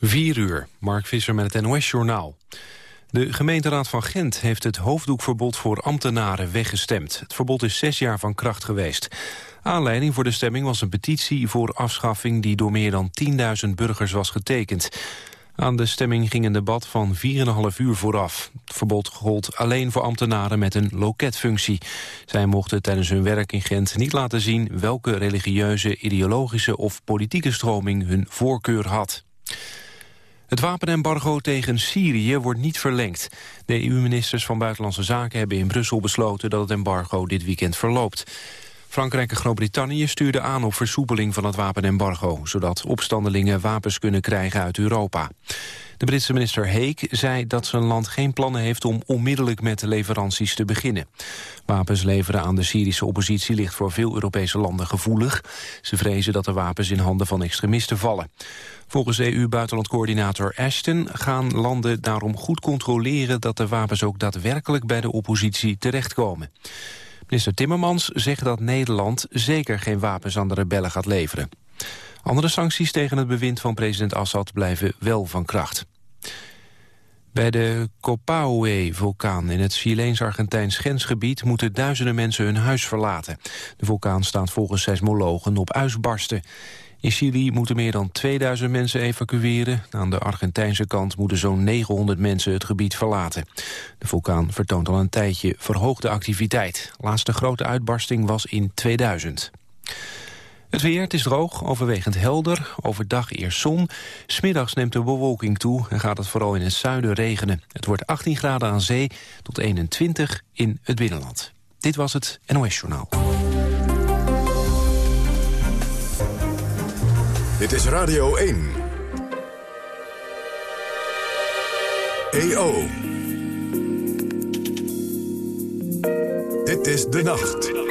4 uur, Mark Visser met het NOS-journaal. De gemeenteraad van Gent heeft het hoofddoekverbod voor ambtenaren weggestemd. Het verbod is zes jaar van kracht geweest. Aanleiding voor de stemming was een petitie voor afschaffing... die door meer dan 10.000 burgers was getekend. Aan de stemming ging een debat van 4,5 uur vooraf. Het verbod gold alleen voor ambtenaren met een loketfunctie. Zij mochten tijdens hun werk in Gent niet laten zien... welke religieuze, ideologische of politieke stroming hun voorkeur had. Het wapenembargo tegen Syrië wordt niet verlengd. De EU-ministers van Buitenlandse Zaken hebben in Brussel besloten dat het embargo dit weekend verloopt. Frankrijk en Groot-Brittannië stuurden aan op versoepeling van het wapenembargo... zodat opstandelingen wapens kunnen krijgen uit Europa. De Britse minister Heek zei dat zijn land geen plannen heeft... om onmiddellijk met de leveranties te beginnen. Wapens leveren aan de Syrische oppositie ligt voor veel Europese landen gevoelig. Ze vrezen dat de wapens in handen van extremisten vallen. Volgens EU-buitenlandcoördinator Ashton gaan landen daarom goed controleren... dat de wapens ook daadwerkelijk bij de oppositie terechtkomen. Minister Timmermans zegt dat Nederland zeker geen wapens aan de rebellen gaat leveren. Andere sancties tegen het bewind van president Assad blijven wel van kracht. Bij de Copaoe-vulkaan in het Chileens-Argentijns grensgebied... moeten duizenden mensen hun huis verlaten. De vulkaan staat volgens seismologen op uitbarsten. In moeten meer dan 2000 mensen evacueren. Aan de Argentijnse kant moeten zo'n 900 mensen het gebied verlaten. De vulkaan vertoont al een tijdje verhoogde activiteit. Laatste grote uitbarsting was in 2000. Het weer, het is droog, overwegend helder. Overdag eerst zon. Smiddags neemt de bewolking toe en gaat het vooral in het zuiden regenen. Het wordt 18 graden aan zee tot 21 in het binnenland. Dit was het NOS Journaal. Dit is Radio 1. EO. Dit is De Nacht.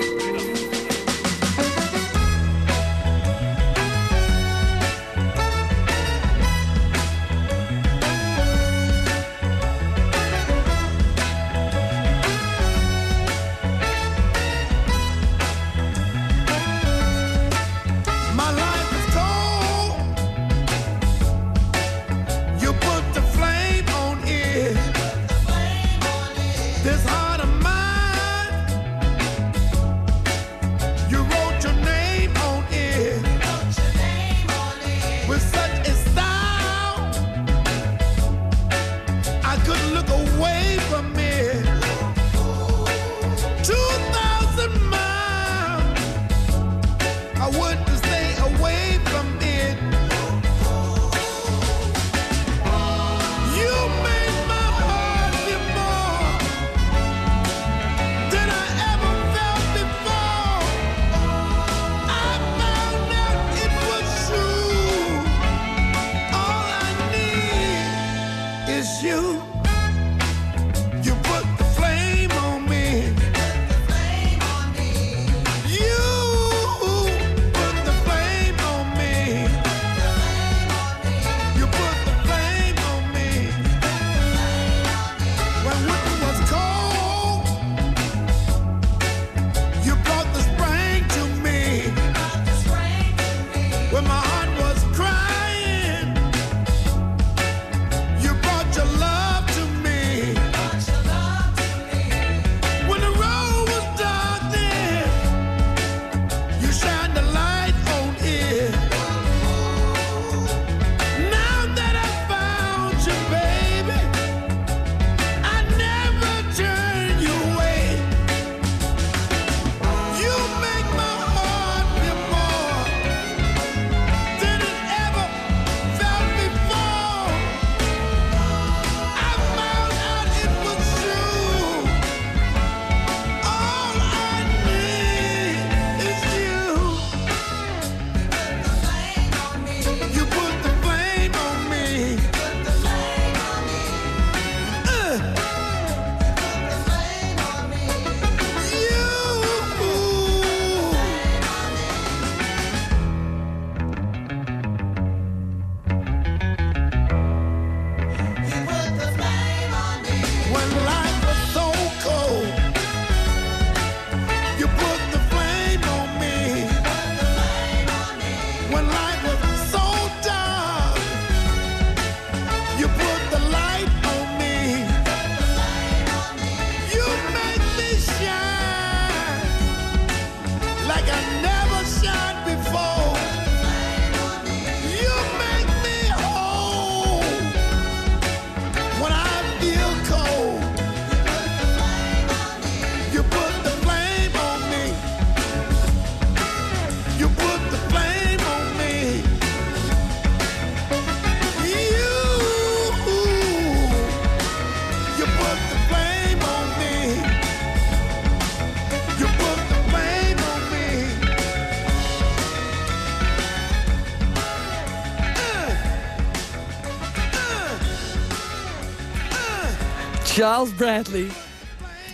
Charles Bradley.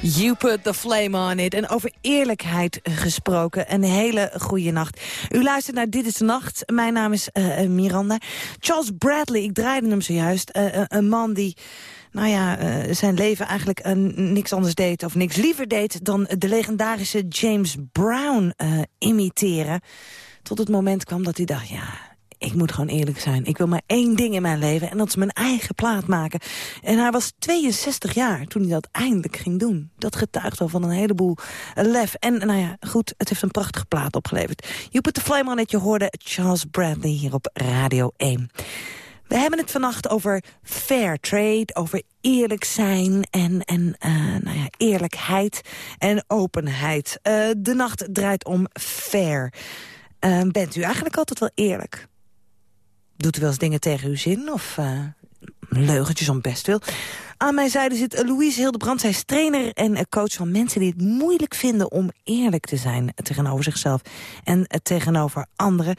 You put the flame on it. En over eerlijkheid gesproken, een hele goede nacht. U luistert naar Dit is de Nacht. Mijn naam is uh, Miranda. Charles Bradley, ik draaide hem zojuist. Uh, een man die nou ja, zijn leven eigenlijk niks anders deed... of niks liever deed dan de legendarische James Brown imiteren. Tot het moment kwam dat hij dacht, ja, ik moet gewoon eerlijk zijn. Ik wil maar één ding in mijn leven en dat is mijn eigen plaat maken. En hij was 62 jaar toen hij dat eindelijk ging doen. Dat getuigt wel van een heleboel lef. En nou ja, goed, het heeft een prachtige plaat opgeleverd. You Put the Flame on It, je hoorde Charles Bradley hier op Radio 1. We hebben het vannacht over fair trade, over eerlijk zijn en, en uh, nou ja, eerlijkheid en openheid. Uh, de nacht draait om fair. Uh, bent u eigenlijk altijd wel eerlijk? Doet u wel eens dingen tegen uw zin of leugentjes om best wil? Aan mijn zijde zit Louise Hildebrand. Zij is trainer en coach van mensen die het moeilijk vinden... om eerlijk te zijn tegenover zichzelf en tegenover anderen.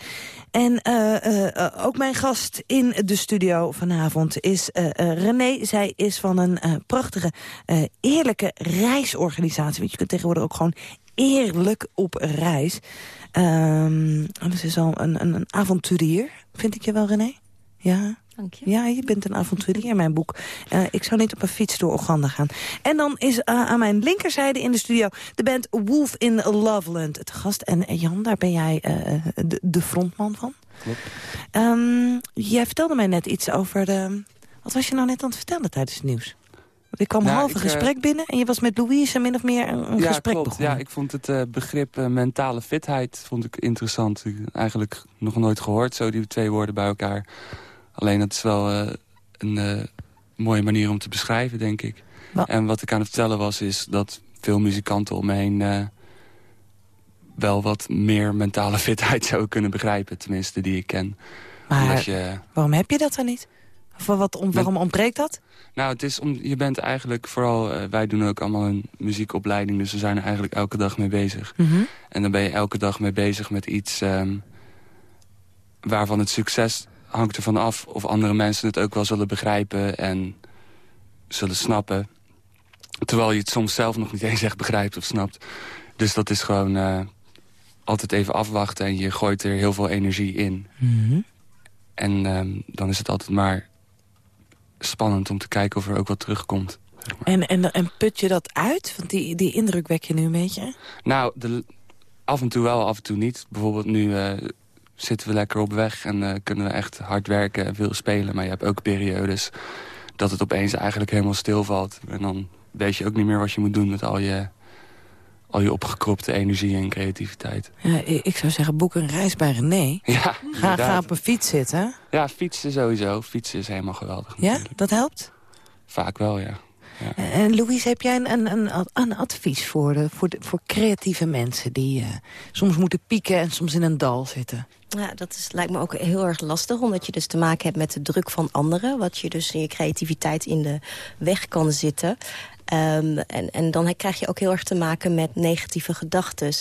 En uh, uh, ook mijn gast in de studio vanavond is uh, René. Zij is van een prachtige, eerlijke reisorganisatie. Want je kunt tegenwoordig ook gewoon eerlijk op reis. Um, dat is al een, een, een avonturier, vind ik je wel, René? Ja, Dank je. Ja, je bent een avonturier in mijn boek. Uh, ik zou niet op een fiets door Oeganda gaan. En dan is uh, aan mijn linkerzijde in de studio de band Wolf in Loveland. Het gast. En Jan, daar ben jij uh, de, de, frontman van. Klopt. Um, jij vertelde mij net iets over de... Wat was je nou net aan het vertellen tijdens het nieuws? Ik kwam nou, half een gesprek binnen en je was met Louise min of meer een, een ja, gesprek klopt. begonnen. Ja, ik vond het uh, begrip uh, mentale fitheid vond ik interessant. Ik, eigenlijk nog nooit gehoord, zo die twee woorden bij elkaar. Alleen dat is wel een mooie manier om te beschrijven, denk ik. Wat? En wat ik aan het vertellen was, is dat veel muzikanten om me heen... Wel wat meer mentale fitheid zouden kunnen begrijpen. Tenminste, die ik ken. Maar je, waarom heb je dat dan niet? Of wat, om, waarom ontbreekt dat? Nou, het is om, je bent eigenlijk vooral... wij doen ook allemaal een muziekopleiding... dus we zijn er eigenlijk elke dag mee bezig. Mm -hmm. En dan ben je elke dag mee bezig met iets... Um, waarvan het succes hangt ervan af of andere mensen het ook wel zullen begrijpen en zullen snappen. Terwijl je het soms zelf nog niet eens echt begrijpt of snapt. Dus dat is gewoon uh, altijd even afwachten en je gooit er heel veel energie in. Mm -hmm. En um, dan is het altijd maar spannend om te kijken of er ook wat terugkomt. Zeg maar. en, en, en put je dat uit? Want die, die indruk wek je nu een beetje? Nou, de, af en toe wel, af en toe niet. Bijvoorbeeld nu... Uh, zitten we lekker op weg en uh, kunnen we echt hard werken en veel spelen. Maar je hebt ook periodes dat het opeens eigenlijk helemaal stilvalt. En dan weet je ook niet meer wat je moet doen met al je, al je opgekropte energie en creativiteit. Ja, ik zou zeggen, boek een reis bij René. Ja, ga, ga op een fiets zitten. Ja, fietsen sowieso. Fietsen is helemaal geweldig. Ja, natuurlijk. dat helpt? Vaak wel, ja. ja. En Louise, heb jij een, een, een advies voor, de, voor, de, voor creatieve mensen... die uh, soms moeten pieken en soms in een dal zitten? Ja, dat is, lijkt me ook heel erg lastig, omdat je dus te maken hebt met de druk van anderen. Wat je dus in je creativiteit in de weg kan zitten. Um, en, en dan krijg je ook heel erg te maken met negatieve gedachten.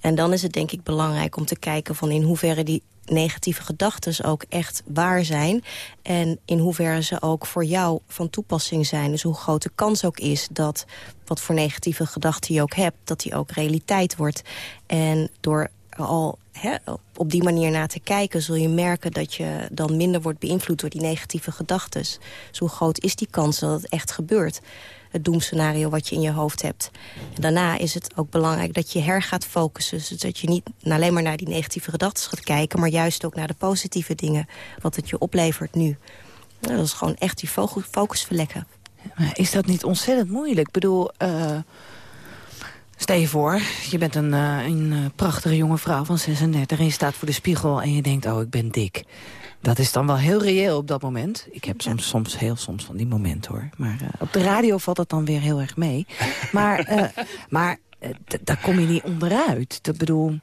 En dan is het denk ik belangrijk om te kijken van in hoeverre die negatieve gedachten ook echt waar zijn. En in hoeverre ze ook voor jou van toepassing zijn. Dus hoe groot de kans ook is dat wat voor negatieve gedachten je ook hebt... dat die ook realiteit wordt. En door al op die manier naar te kijken... zul je merken dat je dan minder wordt beïnvloed door die negatieve gedachten. Dus hoe groot is die kans dat het echt gebeurt? Het doemscenario wat je in je hoofd hebt. En daarna is het ook belangrijk dat je her gaat focussen. Zodat je niet alleen maar naar die negatieve gedachten gaat kijken... maar juist ook naar de positieve dingen, wat het je oplevert nu. Nou, dat is gewoon echt die focus verleggen. Maar is dat niet ontzettend moeilijk? Ik bedoel... Uh... Stel je voor, je bent een, uh, een uh, prachtige jonge vrouw van 36... en je staat voor de spiegel en je denkt, oh, ik ben dik. Dat is dan wel heel reëel op dat moment. Ik heb soms, soms heel soms van die momenten, hoor. Maar uh, op de radio valt dat dan weer heel erg mee. Maar, maar daar kom je niet onderuit. Dat bedoel...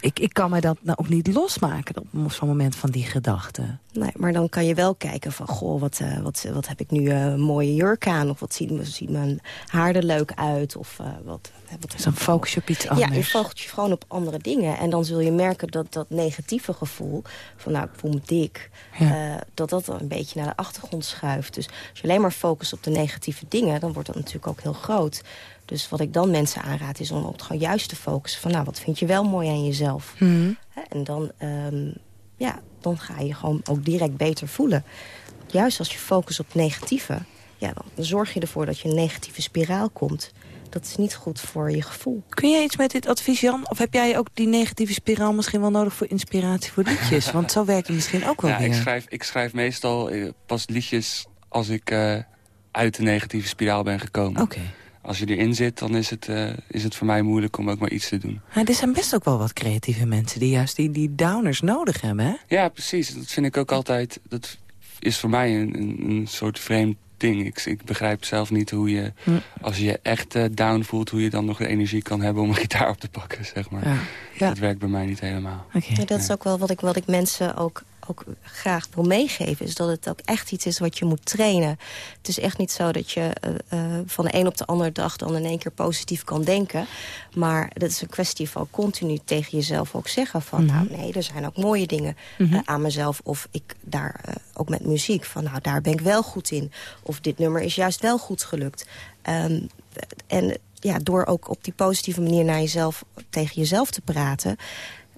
ik, ik kan mij dat nou ook niet losmaken op zo'n moment van die gedachten. Nee, maar dan kan je wel kijken van, goh, wat, uh, wat, wat heb ik nu uh, een mooie jurk aan? Of wat ziet, ziet mijn haar er leuk uit? Of uh, wat... wat dan focus je op iets anders. Ja, je focust je gewoon op andere dingen. En dan zul je merken dat dat negatieve gevoel... van nou, ik voel me dik... Ja. dat dat dan een beetje naar de achtergrond schuift. Dus als je alleen maar focust op de negatieve dingen... dan wordt dat natuurlijk ook heel groot. Dus wat ik dan mensen aanraad is om op het gewoon juist te focussen... van nou, wat vind je wel mooi aan jezelf? Mm. En dan, um, ja, dan ga je gewoon ook direct beter voelen. Juist als je focust op negatieve... Ja, dan zorg je ervoor dat je een negatieve spiraal komt. Dat is niet goed voor je gevoel. Kun jij iets met dit advies, Jan? Of heb jij ook die negatieve spiraal misschien wel nodig voor inspiratie voor liedjes? Want zo werkt het misschien ook wel ja, weer. Ik schrijf, ik schrijf meestal pas liedjes als ik uh, uit de negatieve spiraal ben gekomen. Oké. Okay als je erin zit, dan is het, uh, is het voor mij moeilijk om ook maar iets te doen. Maar er zijn best ook wel wat creatieve mensen die juist die, die downers nodig hebben, hè? Ja, precies. Dat vind ik ook altijd... Dat is voor mij een, een, een soort vreemd ding. Ik, ik, begrijp zelf niet hoe je, hm. als je je echt uh, down voelt... hoe je dan nog de energie kan hebben om een gitaar op te pakken, zeg maar. Ja. Ja. Dat werkt bij mij niet helemaal. Okay. Ja, dat is ook wel wat ik, wat ik mensen ook ook graag wil meegeven... is dat het ook echt iets is wat je moet trainen. Het is echt niet zo dat je uh, uh, van de een op de andere dag... dan in één keer positief kan denken. Maar dat is een kwestie van continu tegen jezelf ook zeggen... van Mm -hmm. nou nee, er zijn ook mooie dingen Mm -hmm. uh, aan mezelf. Of ik daar ook met muziek van nou, daar ben ik wel goed in. Of dit nummer is juist wel goed gelukt. Um, en ja, door ook op die positieve manier naar jezelf, tegen jezelf te praten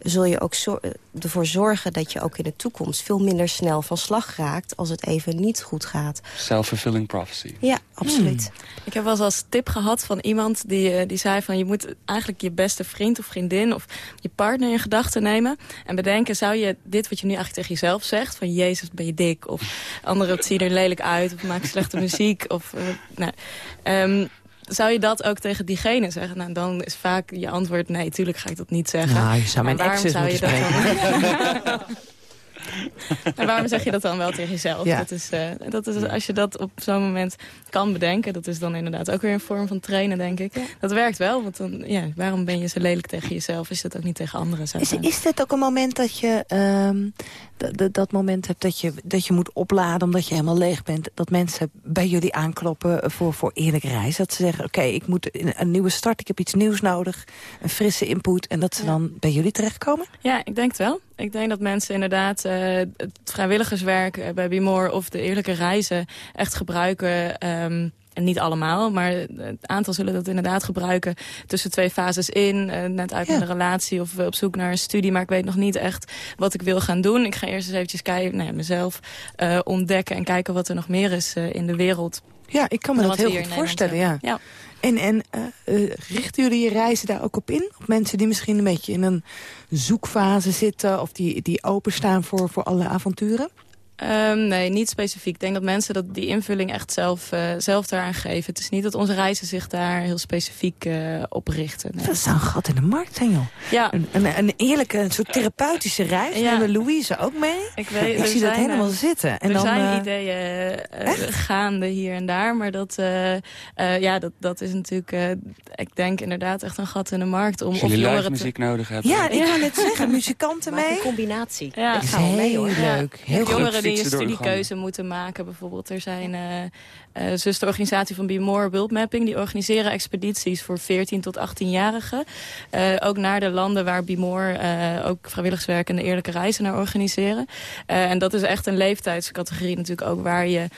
zul je ook zo ervoor zorgen dat je ook in de toekomst... veel minder snel van slag raakt als het even niet goed gaat. Self-fulfilling prophecy. Ja, absoluut. Hmm. Ik heb wel eens als tip gehad van iemand die, die zei van... je moet eigenlijk je beste vriend of vriendin of je partner in gedachten nemen... en bedenken, zou je dit wat je nu eigenlijk tegen jezelf zegt... van jezus, ben je dik, of anderen, het ziet er lelijk uit... of maak slechte muziek, of... Uh, nou, um, zou je dat ook tegen diegene zeggen? Nou, dan is vaak je antwoord... nee, tuurlijk ga ik dat niet zeggen. Nou, je zou mijn exes moeten dan... en waarom zeg je dat dan wel tegen jezelf? Ja. Dat is, uh, dat is, als je dat op zo'n moment kan bedenken... dat is dan inderdaad ook weer een vorm van trainen, denk ik. Dat werkt wel, want dan, ja, waarom ben je zo lelijk tegen jezelf... als je dat ook niet tegen anderen zou Is, zijn? is dit ook een moment dat je um, dat moment hebt dat je, dat je moet opladen omdat je helemaal leeg bent? Dat mensen bij jullie aankloppen voor, voor eerlijk reis? Dat ze zeggen, oké, okay, ik moet een nieuwe start, ik heb iets nieuws nodig. Een frisse input en dat ze ja. dan bij jullie terechtkomen? Ja, ik denk het wel. Ik denk dat mensen inderdaad uh, het vrijwilligerswerk uh, bij Bimor of de eerlijke reizen echt gebruiken... Um, en niet allemaal, maar het aantal zullen dat inderdaad gebruiken tussen twee fases in. Uh, net uit ja. een relatie of op zoek naar een studie, maar ik weet nog niet echt wat ik wil gaan doen. Ik ga eerst eens eventjes kijken, nou ja, mezelf uh, ontdekken en kijken wat er nog meer is in de wereld. Ja, ik kan me dat heel goed voorstellen, ja. ja. En, en uh, richten jullie je reizen daar ook op in? Op mensen die misschien een beetje in een zoekfase zitten... of die, die openstaan voor, voor alle avonturen? Um, nee, niet specifiek. Ik denk dat mensen dat die invulling echt zelf, uh, zelf daaraan geven. Het is niet dat onze reizen zich daar heel specifiek uh, op richten. Nee. Dat zou een gat in de markt zijn, joh. Ja. Een, een, een eerlijke, een soort therapeutische reis. Ja. Hebben Louise ook mee. Ik, weet, Ik zie dat helemaal zitten. En er dan, zijn uh, ideeën gaande hier en daar. Maar dat, ja, dat, dat is natuurlijk, ik denk inderdaad echt een gat in de markt. Om, jullie jongeren muziek nodig hebben. Ja, ik kan net zeggen, muzikanten Maak mee. een combinatie. Ja. Ik ga wel mee, hoor. Heel leuk. Heel Jongeren door de studiekeuze moeten maken. Bijvoorbeeld, er zijn uh, uh, zusterorganisatie van Be More World Mapping. Die organiseren expedities voor 14 tot 18-jarigen. Uh, ook naar de landen waar Be More ook vrijwilligerswerk en de eerlijke reizen naar organiseren. en dat is echt een leeftijdscategorie natuurlijk ook waar je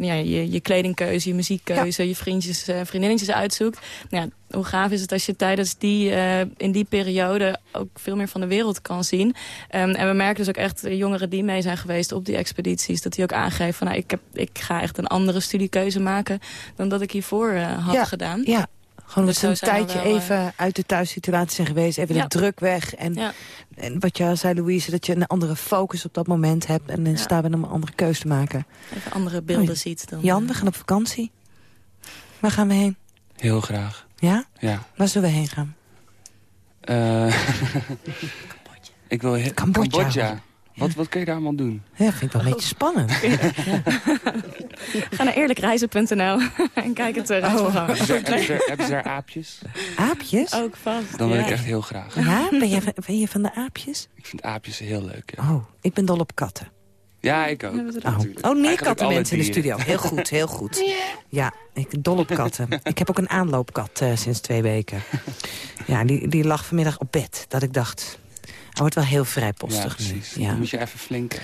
ja, je, je kledingkeuze, je muziekkeuze, ja. je vriendjes en vriendinnetjes uitzoekt. Nou, hoe gaaf is het als je tijdens die, uh, in die periode ook veel meer van de wereld kan zien. Um, en we merken dus ook echt jongeren die mee zijn geweest op die expedities, dat die ook aangeven van nou, ik, heb, ik ga echt een andere studiekeuze maken dan dat ik hiervoor uh, had ja, gedaan. Ja. Gewoon Dus dat zo ze een tijdje wel, even uit de thuissituatie zijn geweest. Even Ja. de druk weg. En, Ja. en wat je al zei, Louise, dat je een andere focus op dat moment hebt. En dan Ja. staan we om een andere keuze te maken. Even andere beelden ziet dan. Jan, we gaan op vakantie. Waar gaan we heen? Heel graag. Ja? Ja. Waar zullen we heen gaan? Uh, ik wil Cambodja. Cambodja. Wat, wat kun je daar allemaal doen? Ja, vind ik wel een beetje spannend. ja. Ga naar eerlijkreizen.nl en kijk het reisprogramma. Hebben, ze, hebben, ze, hebben ze daar aapjes? Aapjes? Ook vast. Dan wil ja. ik echt heel graag. Ja, ben je, ben je van de aapjes? Ik vind aapjes heel leuk. Ja, Oh, ik ben dol op katten. Ja ik ook. Oh, oh meer Eigenlijk kattenmensen in de studio. Heel goed, heel goed. Ja, ik dol op katten. Ik heb ook een aanloopkat eh, sinds twee weken. Ja, die, die lag vanmiddag op bed. Dat ik dacht, hij wordt wel heel Ja, vrijpostig nu. precies. Ja. Dan moet je even flink...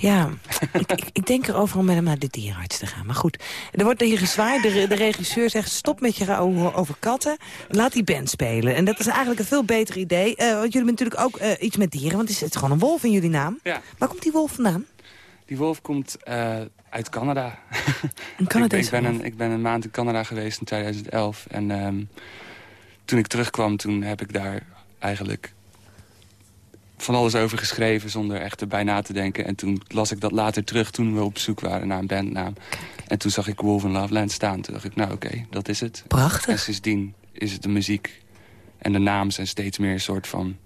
Ja, ik, ik, ik denk erover om met hem naar de dierenarts te gaan. Maar goed, er wordt hier gezwaaid. De, de regisseur zegt, stop met je over katten. Laat die band spelen. En dat is eigenlijk een veel beter idee. Eh, want jullie hebben natuurlijk ook eh, iets met dieren. Want het is, het is gewoon een wolf in jullie naam. Ja, Waar komt die wolf vandaan? Die wolf komt eh, uit Canada. Een ik, Canadese ik, ben een, ik ben een maand in Canada geweest in 2011. En ehm, toen ik terugkwam, toen heb ik daar eigenlijk van alles over geschreven... zonder echt erbij na te denken. En toen las ik dat later terug toen we op zoek waren naar een bandnaam. En toen zag ik Wolf in Loveland staan. Toen dacht ik, nou oké, dat is het. En Prachtig. sindsdien is het de muziek en de naam zijn steeds meer een soort van...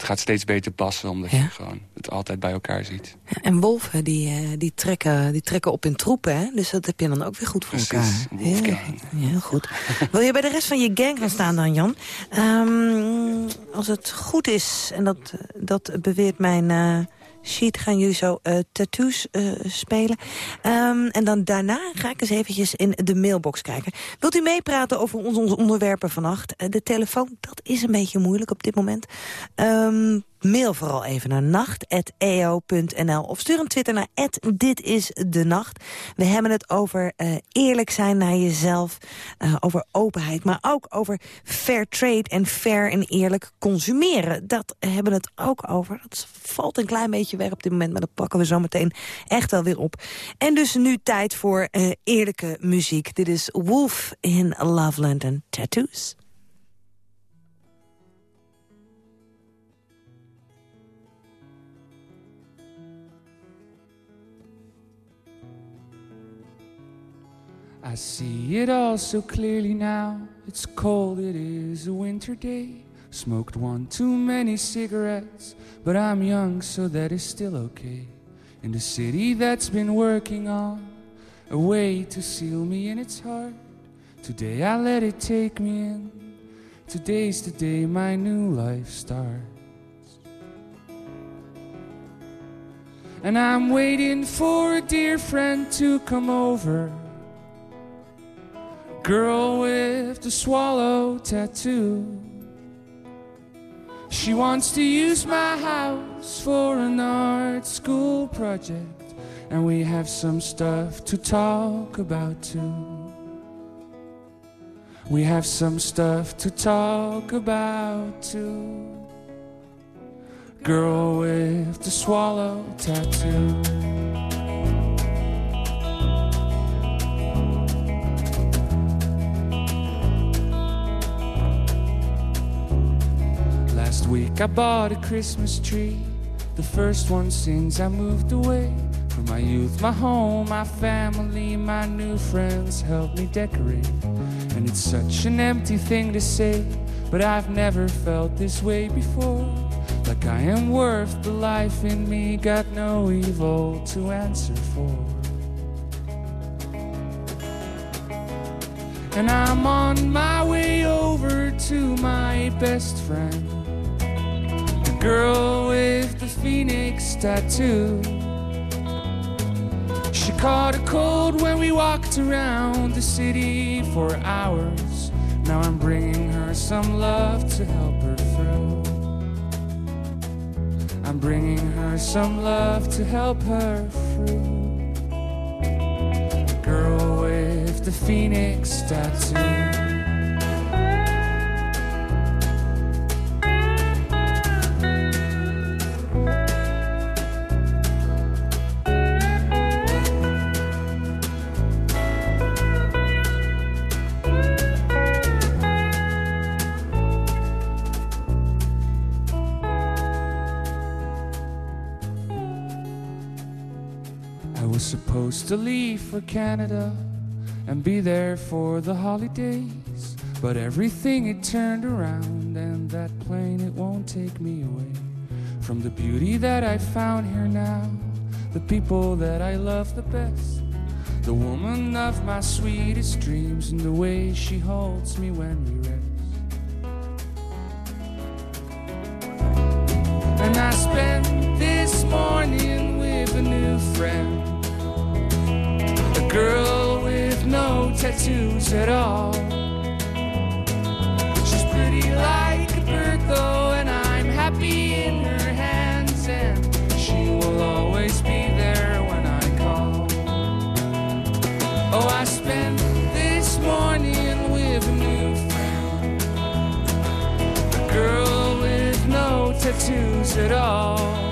Het gaat steeds beter passen, omdat Ja. je gewoon het altijd bij elkaar ziet. En wolven, die, eh, die, trekken, die trekken op in troepen, hè? Dus dat heb je dan ook weer goed voor Precies, elkaar. wolfgang. Heel, heel goed. Wil je bij de rest van je gang gaan staan dan, Jan? Ehm, als het goed is, en dat, dat beweert mijn eh, sheet... gaan jullie zo eh, tattoos eh, spelen. Ehm, en dan daarna ga ik eens eventjes in de mailbox kijken. Wilt u meepraten over onze onderwerpen vannacht? Eh, de telefoon, dat is een beetje moeilijk op dit moment. Ehm, mail vooral even naar nacht.eo.nl of stuur een Twitter naar dit is de nacht. We hebben het over eh, eerlijk zijn naar jezelf, eh, over openheid... maar ook over fair trade en fair en eerlijk consumeren. Dat hebben we het ook over. Dat valt een klein beetje weg op dit moment, maar dat pakken we zo meteen echt wel weer op. En dus nu tijd voor eh, eerlijke muziek. Dit is Wolf in Loveland en Tattoos. I see it all so clearly now. It's cold, it is a winter day. Smoked one too many cigarettes, but I'm young, so that is still okay. In the city that's been working on a way to seal me in its heart. Today I let it take me in. Today's the day my new life starts. And I'm waiting for a dear friend to come over. Girl with the swallow tattoo. She wants to use my house for an art school project, and we have some stuff to talk about too. We have some stuff to talk about too. Girl with the swallow tattoo. Last week I bought a Christmas tree, the first one since I moved away. From my youth, my home, my family, my new friends helped me decorate. And it's such an empty thing to say, but I've never felt this way before. Like I am worth the life in me, got no evil to answer for. And I'm on my way over to my best friend girl with the phoenix tattoo. She caught a cold when we walked around the city for hours. Now I'm bringing her some love to help her through. I'm bringing her some love to help her through. Girl with the phoenix tattoo. Supposed to leave for Canada and be there for the holidays. But everything it turned around, and that plane it won't take me away from the beauty that I found here now. The people that I love the best, The woman of my sweetest dreams and the way she holds me when we rest. And I spent this morning with a new friend. Girl with no tattoos at all. She's pretty like a bird though, and I'm happy in her hands. And she will always be there when I call. Oh, I spent this morning with a new friend. A girl with no tattoos at all.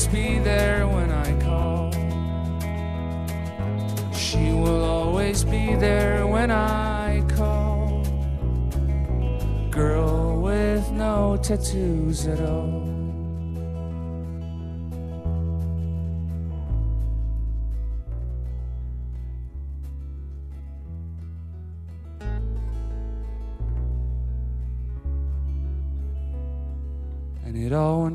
Always be there when I call. She will always be there when I call. Girl with no tattoos at all.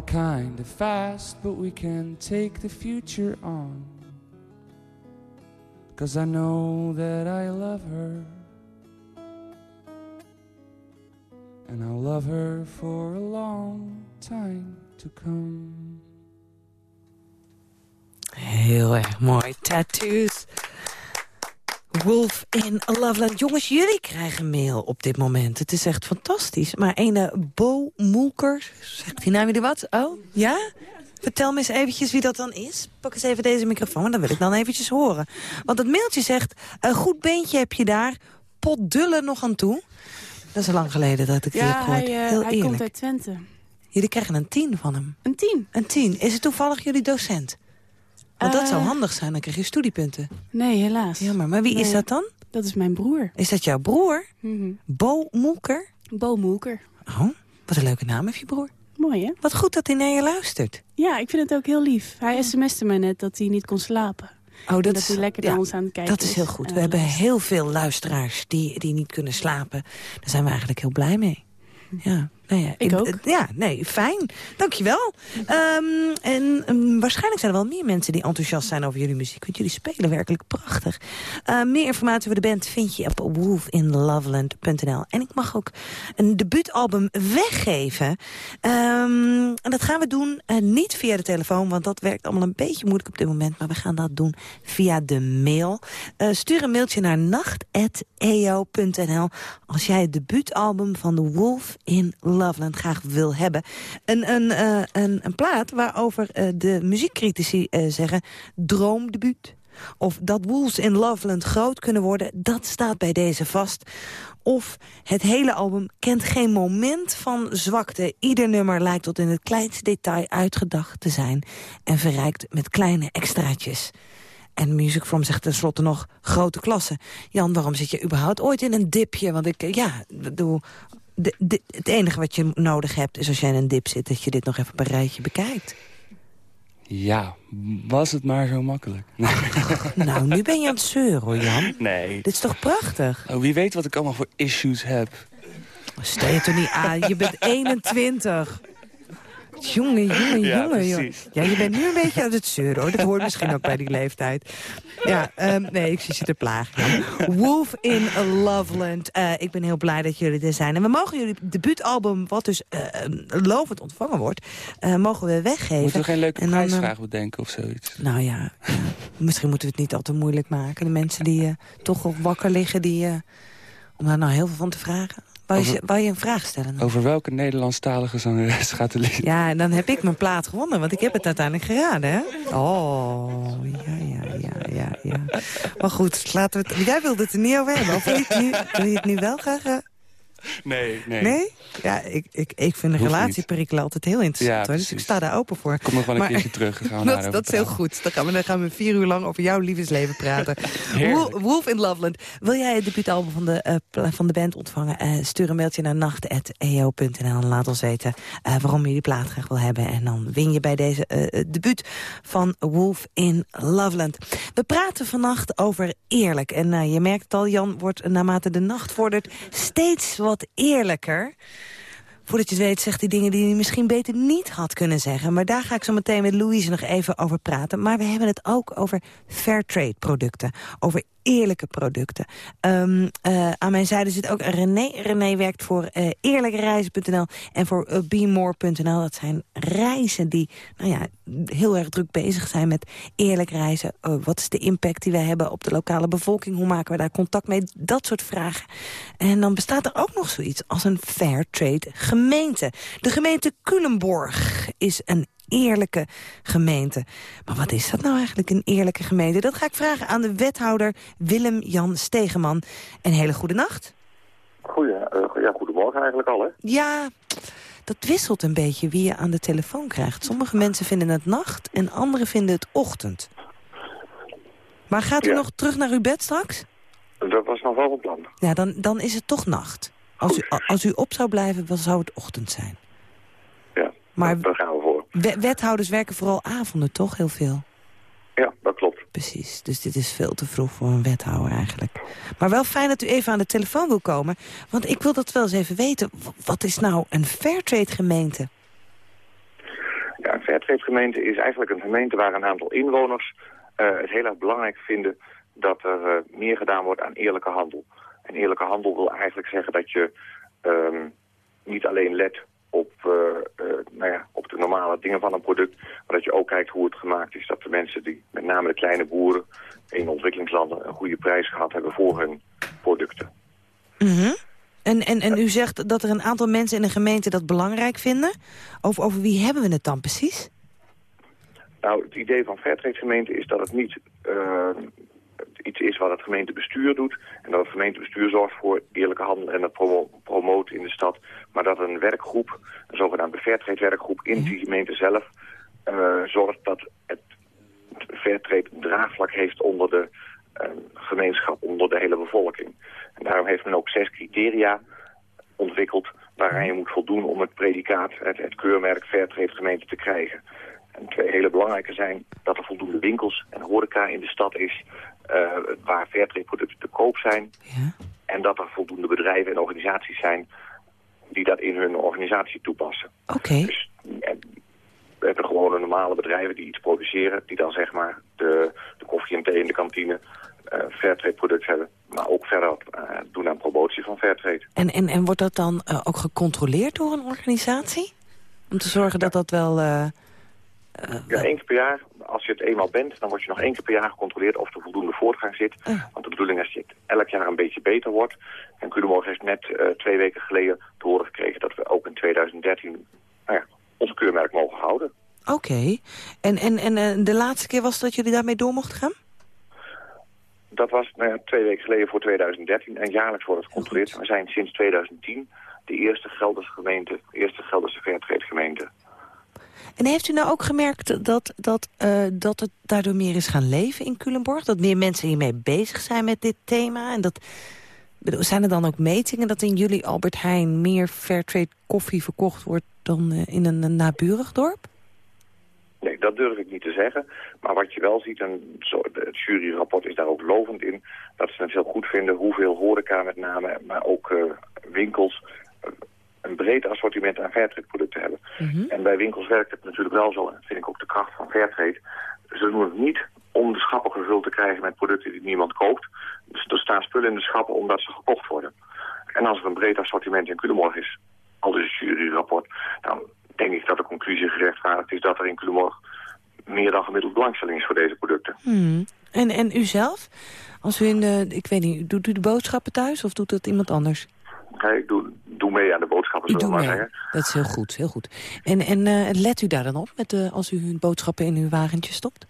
It all went kind of fast, but we can take the future on. Cause I know that I love her. And I'll love her for a long time to come. Heel erg mooi. Tattoos. Wolf in Loveland. Jongens, jullie krijgen mail op dit moment. Het is echt fantastisch. Maar ene Bo Moelker, zegt die naam jullie wat? Oh, ja? Vertel me eens eventjes wie dat dan is. Pak eens even deze microfoon, dan wil ik dan eventjes horen. Want het mailtje zegt, een goed beentje heb je daar. Potdullen nog aan toe. Dat is al lang geleden dat ik die heb Ja, gehoord. hij, eh, Heel hij eerlijk. komt uit Twente. Jullie krijgen een tien van hem. Een tien? Een tien. Is het toevallig jullie docent? Want dat Eh. zou handig zijn, dan krijg je studiepunten. Nee, helaas. Jammer, maar wie is dat dan? Dat is mijn broer. Is dat jouw broer? Mhm. Bo Moeker? Bo Moeker. Oh, wat een leuke naam heeft je broer. Mooi, hè? Wat goed dat hij naar je luistert. Ja, ik vind het ook heel lief. Hij sms'te mij net dat hij niet kon slapen. Oh, dat, dat is, hij lekker ja, naar ons aan het kijken dat is heel goed. En We hebben luistert. heel veel luisteraars die, die niet kunnen slapen. Daar zijn we eigenlijk heel blij mee. Ja, nou ja, Ik ook. Ja, nee, fijn. Dankjewel. Ehm en ehm, waarschijnlijk zijn er wel meer mensen die enthousiast zijn over jullie muziek. Want jullie spelen werkelijk prachtig. Eh, meer informatie over de band vind je op wolfinloveland.nl. En ik mag ook een debuutalbum weggeven. Ehm, en dat gaan we doen eh, niet via de telefoon, want dat werkt allemaal een beetje moeilijk op dit moment. Maar we gaan dat doen via de mail. Eh, stuur een mailtje naar nacht.eo.nl als jij het debuutalbum van The Wolf in Loveland graag wil hebben. Een, een, eh, een, een plaat waarover eh, de muziekcritici eh, zeggen droomdebuut. Of dat Wolves in Loveland groot kunnen worden, dat staat bij deze vast. Of het hele album kent geen moment van zwakte. Ieder nummer lijkt tot in het kleinste detail uitgedacht te zijn... en verrijkt met kleine extraatjes. En Music From zegt tenslotte nog grote klasse. Jan, waarom zit je überhaupt ooit in een dipje? Want ik, ja, bedoel, de, de- het enige wat je nodig hebt is als jij in een dip zit... dat je dit nog even op een rijtje bekijkt. Ja, was het maar zo makkelijk. nou, nu ben je aan het zeuren hoor, Jan. Nee. Dit is toch prachtig? Oh, wie weet wat ik allemaal voor issues heb. Stel je toch niet aan, je bent 21. Jongen, jongen, Ja, jongen. joh. precies. Ja, je bent nu een beetje aan het zeuren, hoor. Dat hoort misschien ook bij die leeftijd. Ja, ehm, nee, ik zie je te plagen. Wolf in Loveland. Eh, ik ben heel blij dat jullie er zijn. En we mogen jullie debuutalbum, wat dus eh, lovend ontvangen wordt... eh, mogen we weggeven. Moeten we geen leuke En dan, prijsvraag bedenken of zoiets? nou ja, ja, misschien moeten we het niet al te moeilijk maken. De mensen die eh, toch al wakker liggen, die, eh, om daar nou heel veel van te vragen. Wou je, Over- wou je een vraag stellen? Over welke Nederlandstalige zangeres gaat de lied? Ja, en dan heb ik mijn plaat gewonnen, want ik heb het uiteindelijk geraden, hè? Oh, ja, ja, ja, ja, ja. Maar goed, laten we het... Jij wilde het er niet over hebben, of wil je het nu, wil je het nu wel graag... Nee, nee. Nee? Ja, ik, ik, ik vind de relatieperikelen altijd heel interessant, Ja, hoor. Dus ik sta daar open voor. Kom nog wel een Maar- keertje terug. Gaan Dat, dat is heel goed. Dan gaan, we, dan gaan we vier uur lang over jouw liefdesleven praten. Wolf, in Loveland. Wil jij het debuutalbum van de, eh, van de band ontvangen? Eh, stuur een mailtje naar nacht.eo.nl en laat ons weten eh, waarom je die plaat graag wil hebben. En dan win je bij deze debuut van Wolf in Loveland. We praten vannacht over eerlijk. En je merkt het al, Jan wordt naarmate de nacht vordert steeds wat eerlijker. Voordat je het weet zegt hij dingen die hij misschien beter niet had kunnen zeggen. Maar daar ga ik zo meteen met Louise nog even over praten. Maar we hebben het ook over fairtrade producten. Over eerlijke producten. Um, uh, aan mijn zijde zit ook René. René werkt voor uh, eerlijkereizen.nl en voor uh, BeMore.nl. Dat zijn reizen die nou ja, heel erg druk bezig zijn met eerlijk reizen. wat is de impact die wij hebben op de lokale bevolking? Hoe maken we daar contact mee? Dat soort vragen. En dan bestaat er ook nog zoiets als een fair trade gemeente. De gemeente Culemborg is een eerlijke gemeente. Maar wat is dat nou eigenlijk, een eerlijke gemeente? Dat ga ik vragen aan de wethouder Willem-Jan Stegeman. Een hele goede nacht. Goeie, uh, ja, goedemorgen eigenlijk al, hè? Ja, dat wisselt een beetje wie je aan de telefoon krijgt. Sommige mensen vinden het nacht en anderen vinden het ochtend. Maar gaat u nog terug naar uw bed straks? Dat was nog wel een plan. Ja, dan, dan is het toch nacht. Als u, als u op zou blijven, dan zou het ochtend zijn. Ja, maar daar gaan we. Wethouders werken vooral avonden, toch? Heel veel. Ja, dat klopt. Precies, dus dit is veel te vroeg voor een wethouder eigenlijk. Maar wel fijn dat u even aan de telefoon wil komen. Want ik wil dat wel eens even weten. Wat is nou een Fairtrade gemeente? Ja, een Fairtrade gemeente is eigenlijk een gemeente waar een aantal inwoners uh, het heel erg belangrijk vinden dat er uh, meer gedaan wordt aan eerlijke handel. En eerlijke handel wil eigenlijk zeggen dat je um, niet alleen let op, uh, uh, nou ja, op de normale dingen van een product, maar dat je ook kijkt hoe het gemaakt is. Dat de mensen die, met name de kleine boeren in ontwikkelingslanden, een goede prijs gehad hebben voor hun producten. Mm -hmm. En, en, en u zegt dat er een aantal mensen in de gemeente dat belangrijk vinden. Over, over wie hebben we het dan precies? Nou, het idee van Fairtrade gemeente is dat het niet uh, iets is wat het gemeentebestuur doet. En dat het gemeentebestuur zorgt voor eerlijke handel en het promo promoten in de stad. Maar dat een werkgroep, een zogenaamde Fairtrade werkgroep in die gemeente zelf... Uh, zorgt dat het Fairtrade een draagvlak heeft onder de uh, gemeenschap, onder de hele bevolking. En daarom heeft men ook zes criteria ontwikkeld waaraan je moet voldoen om het predicaat, het, het keurmerk Fairtrade gemeente te krijgen. En twee hele belangrijke zijn dat er voldoende winkels en horeca in de stad is... Uh, waar Fairtrade producten te koop zijn. Ja. En dat er voldoende bedrijven en organisaties zijn die dat in hun organisatie toepassen. Oké. Okay. Dus we hebben gewone normale bedrijven die iets produceren... die dan zeg maar de, de koffie en thee in de kantine uh, Fairtrade product hebben. Maar ook verder uh, doen aan promotie van Fairtrade. En, en, en wordt dat dan uh, ook gecontroleerd door een organisatie? Om te zorgen ja. dat dat wel... Uh, ja, één keer per jaar. Als je het eenmaal bent, dan word je nog één keer per jaar gecontroleerd of er voldoende voortgang zit. Uh. Want de bedoeling is dat het elk jaar een beetje beter wordt. En Culemborg heeft net uh, twee weken geleden te horen gekregen dat we ook in 2013 nou ja, ons keurmerk mogen houden. Oké. Okay. En, en, en uh, de laatste keer was dat jullie daarmee door mochten gaan? Dat was nou ja, twee weken geleden voor 2013 en jaarlijks wordt het gecontroleerd. We zijn sinds 2010 de eerste Gelderse gemeente, eerste Gelderse Fairtrade gemeente. En heeft u nou ook gemerkt dat, dat, uh, dat het daardoor meer is gaan leven in Culemborg? Dat meer mensen hiermee bezig zijn met dit thema? En dat, zijn er dan ook metingen dat in jullie Albert Heijn meer Fairtrade koffie verkocht wordt dan uh, in een, naburig dorp? Nee, dat durf ik niet te zeggen. Maar wat je wel ziet, en het juryrapport is daar ook lovend in... dat ze het heel goed vinden hoeveel horeca met name, maar ook uh, winkels... Een breed assortiment aan Fairtrade producten hebben. Mm -hmm. En bij winkels werkt het natuurlijk wel zo, en dat vind ik ook de kracht van Fairtrade. Ze doen het niet om de schappen gevuld te krijgen met producten die niemand koopt. Dus er staan spullen in de schappen omdat ze gekocht worden. En als er een breed assortiment in Culemborg is, al dus het juryrapport... dan denk ik dat de conclusie gerechtvaardigd is dat er in Culemborg meer dan gemiddeld belangstelling is voor deze producten. Hmm. En, en u zelf? Als u in de, ik weet niet, doet u de boodschappen thuis of doet dat iemand anders? Ik doe, doe mee aan de boodschappen, zullen we maar zeggen. Dat is heel goed, heel goed. En, en uh, let u daar dan op met de, als u uw boodschappen in uw wagentje stopt?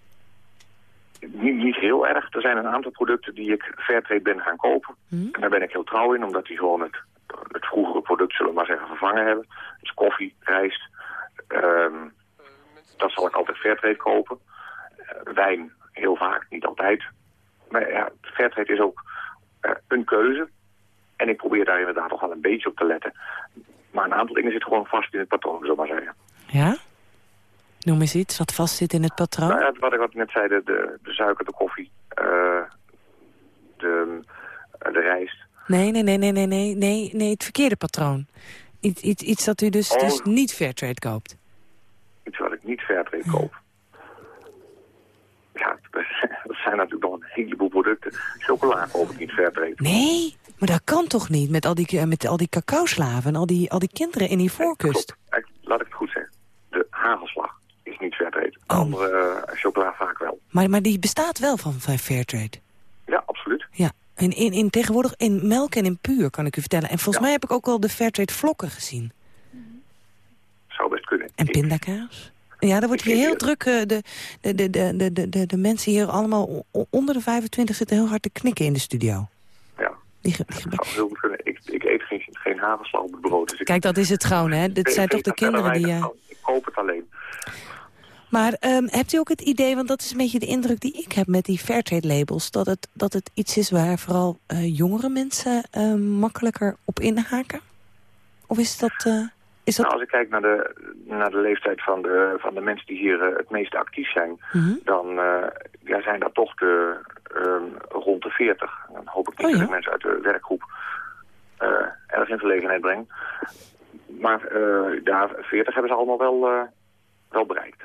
Niet, niet heel erg. Er zijn een aantal producten die ik Fairtrade ben gaan kopen. Hmm. En daar ben ik heel trouw in, omdat die gewoon het, het vroegere product, zullen we maar zeggen, vervangen hebben. Dus koffie, rijst, um, dat zal ik altijd Fairtrade kopen. Uh, wijn heel vaak, niet altijd. Maar ja, Fairtrade is ook uh, een keuze. En ik probeer daar inderdaad toch wel een beetje op te letten. Maar een aantal dingen zitten gewoon vast in het patroon, zullen we maar zeggen. Ja? Noem eens iets wat vast zit in het patroon. Nou ja, wat ik wat net zei, de, de, de suiker, de koffie, uh, de, de rijst. Nee, nee, nee, nee, nee, nee, nee, nee, het verkeerde patroon. Iets, iets, iets dat u dus, Oh. dus niet Fairtrade koopt? Iets wat ik niet Fairtrade koop. Ja, dat zijn natuurlijk nog een heleboel producten. Chocola koop ik niet Fairtrade. Nee, maar dat kan toch niet met al die, eh, met al die cacao-slaven en al die, al die kinderen in die voorkust? Laat ik het goed zeggen. De hagelslag is niet Fairtrade. Oh. Andere eh, chocola vaak wel. Maar, maar die bestaat wel van, van Fairtrade. Ja, absoluut. Ja, en in, in, tegenwoordig in melk en in puur, kan ik u vertellen. En volgens Ja. mij heb ik ook wel de Fairtrade vlokken gezien. Zou best kunnen. En pindakaas. Ja, er wordt hier heel druk. eh, De, de, de, de, de, de, mensen hier allemaal onder de 25 zitten heel hard te knikken in de studio. Ja, Die. Ik, ik eet geen, geen op het brood. Dus Kijk, dat is het gewoon, hè? Dit zijn toch de kinderen die... eh. Ik koop het alleen. Maar ehm, hebt u ook het idee, want dat is een beetje de indruk die ik heb met die Fairtrade labels... dat het, dat het iets is waar vooral eh, jongere mensen makkelijker op inhaken? Of is dat... is dat... Nou, als ik kijk naar de, naar de leeftijd van de, van de mensen die hier eh, het meest actief zijn... Mhm. dan eh, ja, zijn dat toch de ehm, rond de 40. Dan hoop ik niet Oh, ja. dat ik mensen uit de werkgroep eh, erg in verlegenheid breng. Maar daar 40 hebben ze allemaal wel, wel bereikt.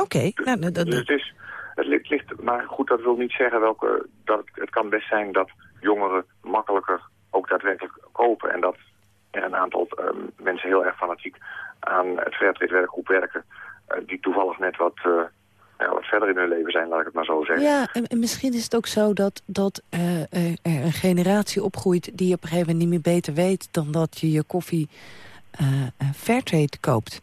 Oké, nou, dat, dat- Dus het is, het ligt, ligt, maar goed, dat wil niet zeggen welke, dat het, het kan best zijn dat jongeren makkelijker ook daadwerkelijk kopen. En dat er een aantal ehm, mensen heel erg fanatiek aan het Fairtrade werkgroep werken. eh, die toevallig net wat, eh, ja, wat verder in hun leven zijn, laat ik het maar zo zeggen. Ja, en, en misschien is het ook zo dat, dat eh, er een generatie opgroeit... die op een gegeven moment niet meer beter weet... dan dat je je koffie Fairtrade koopt.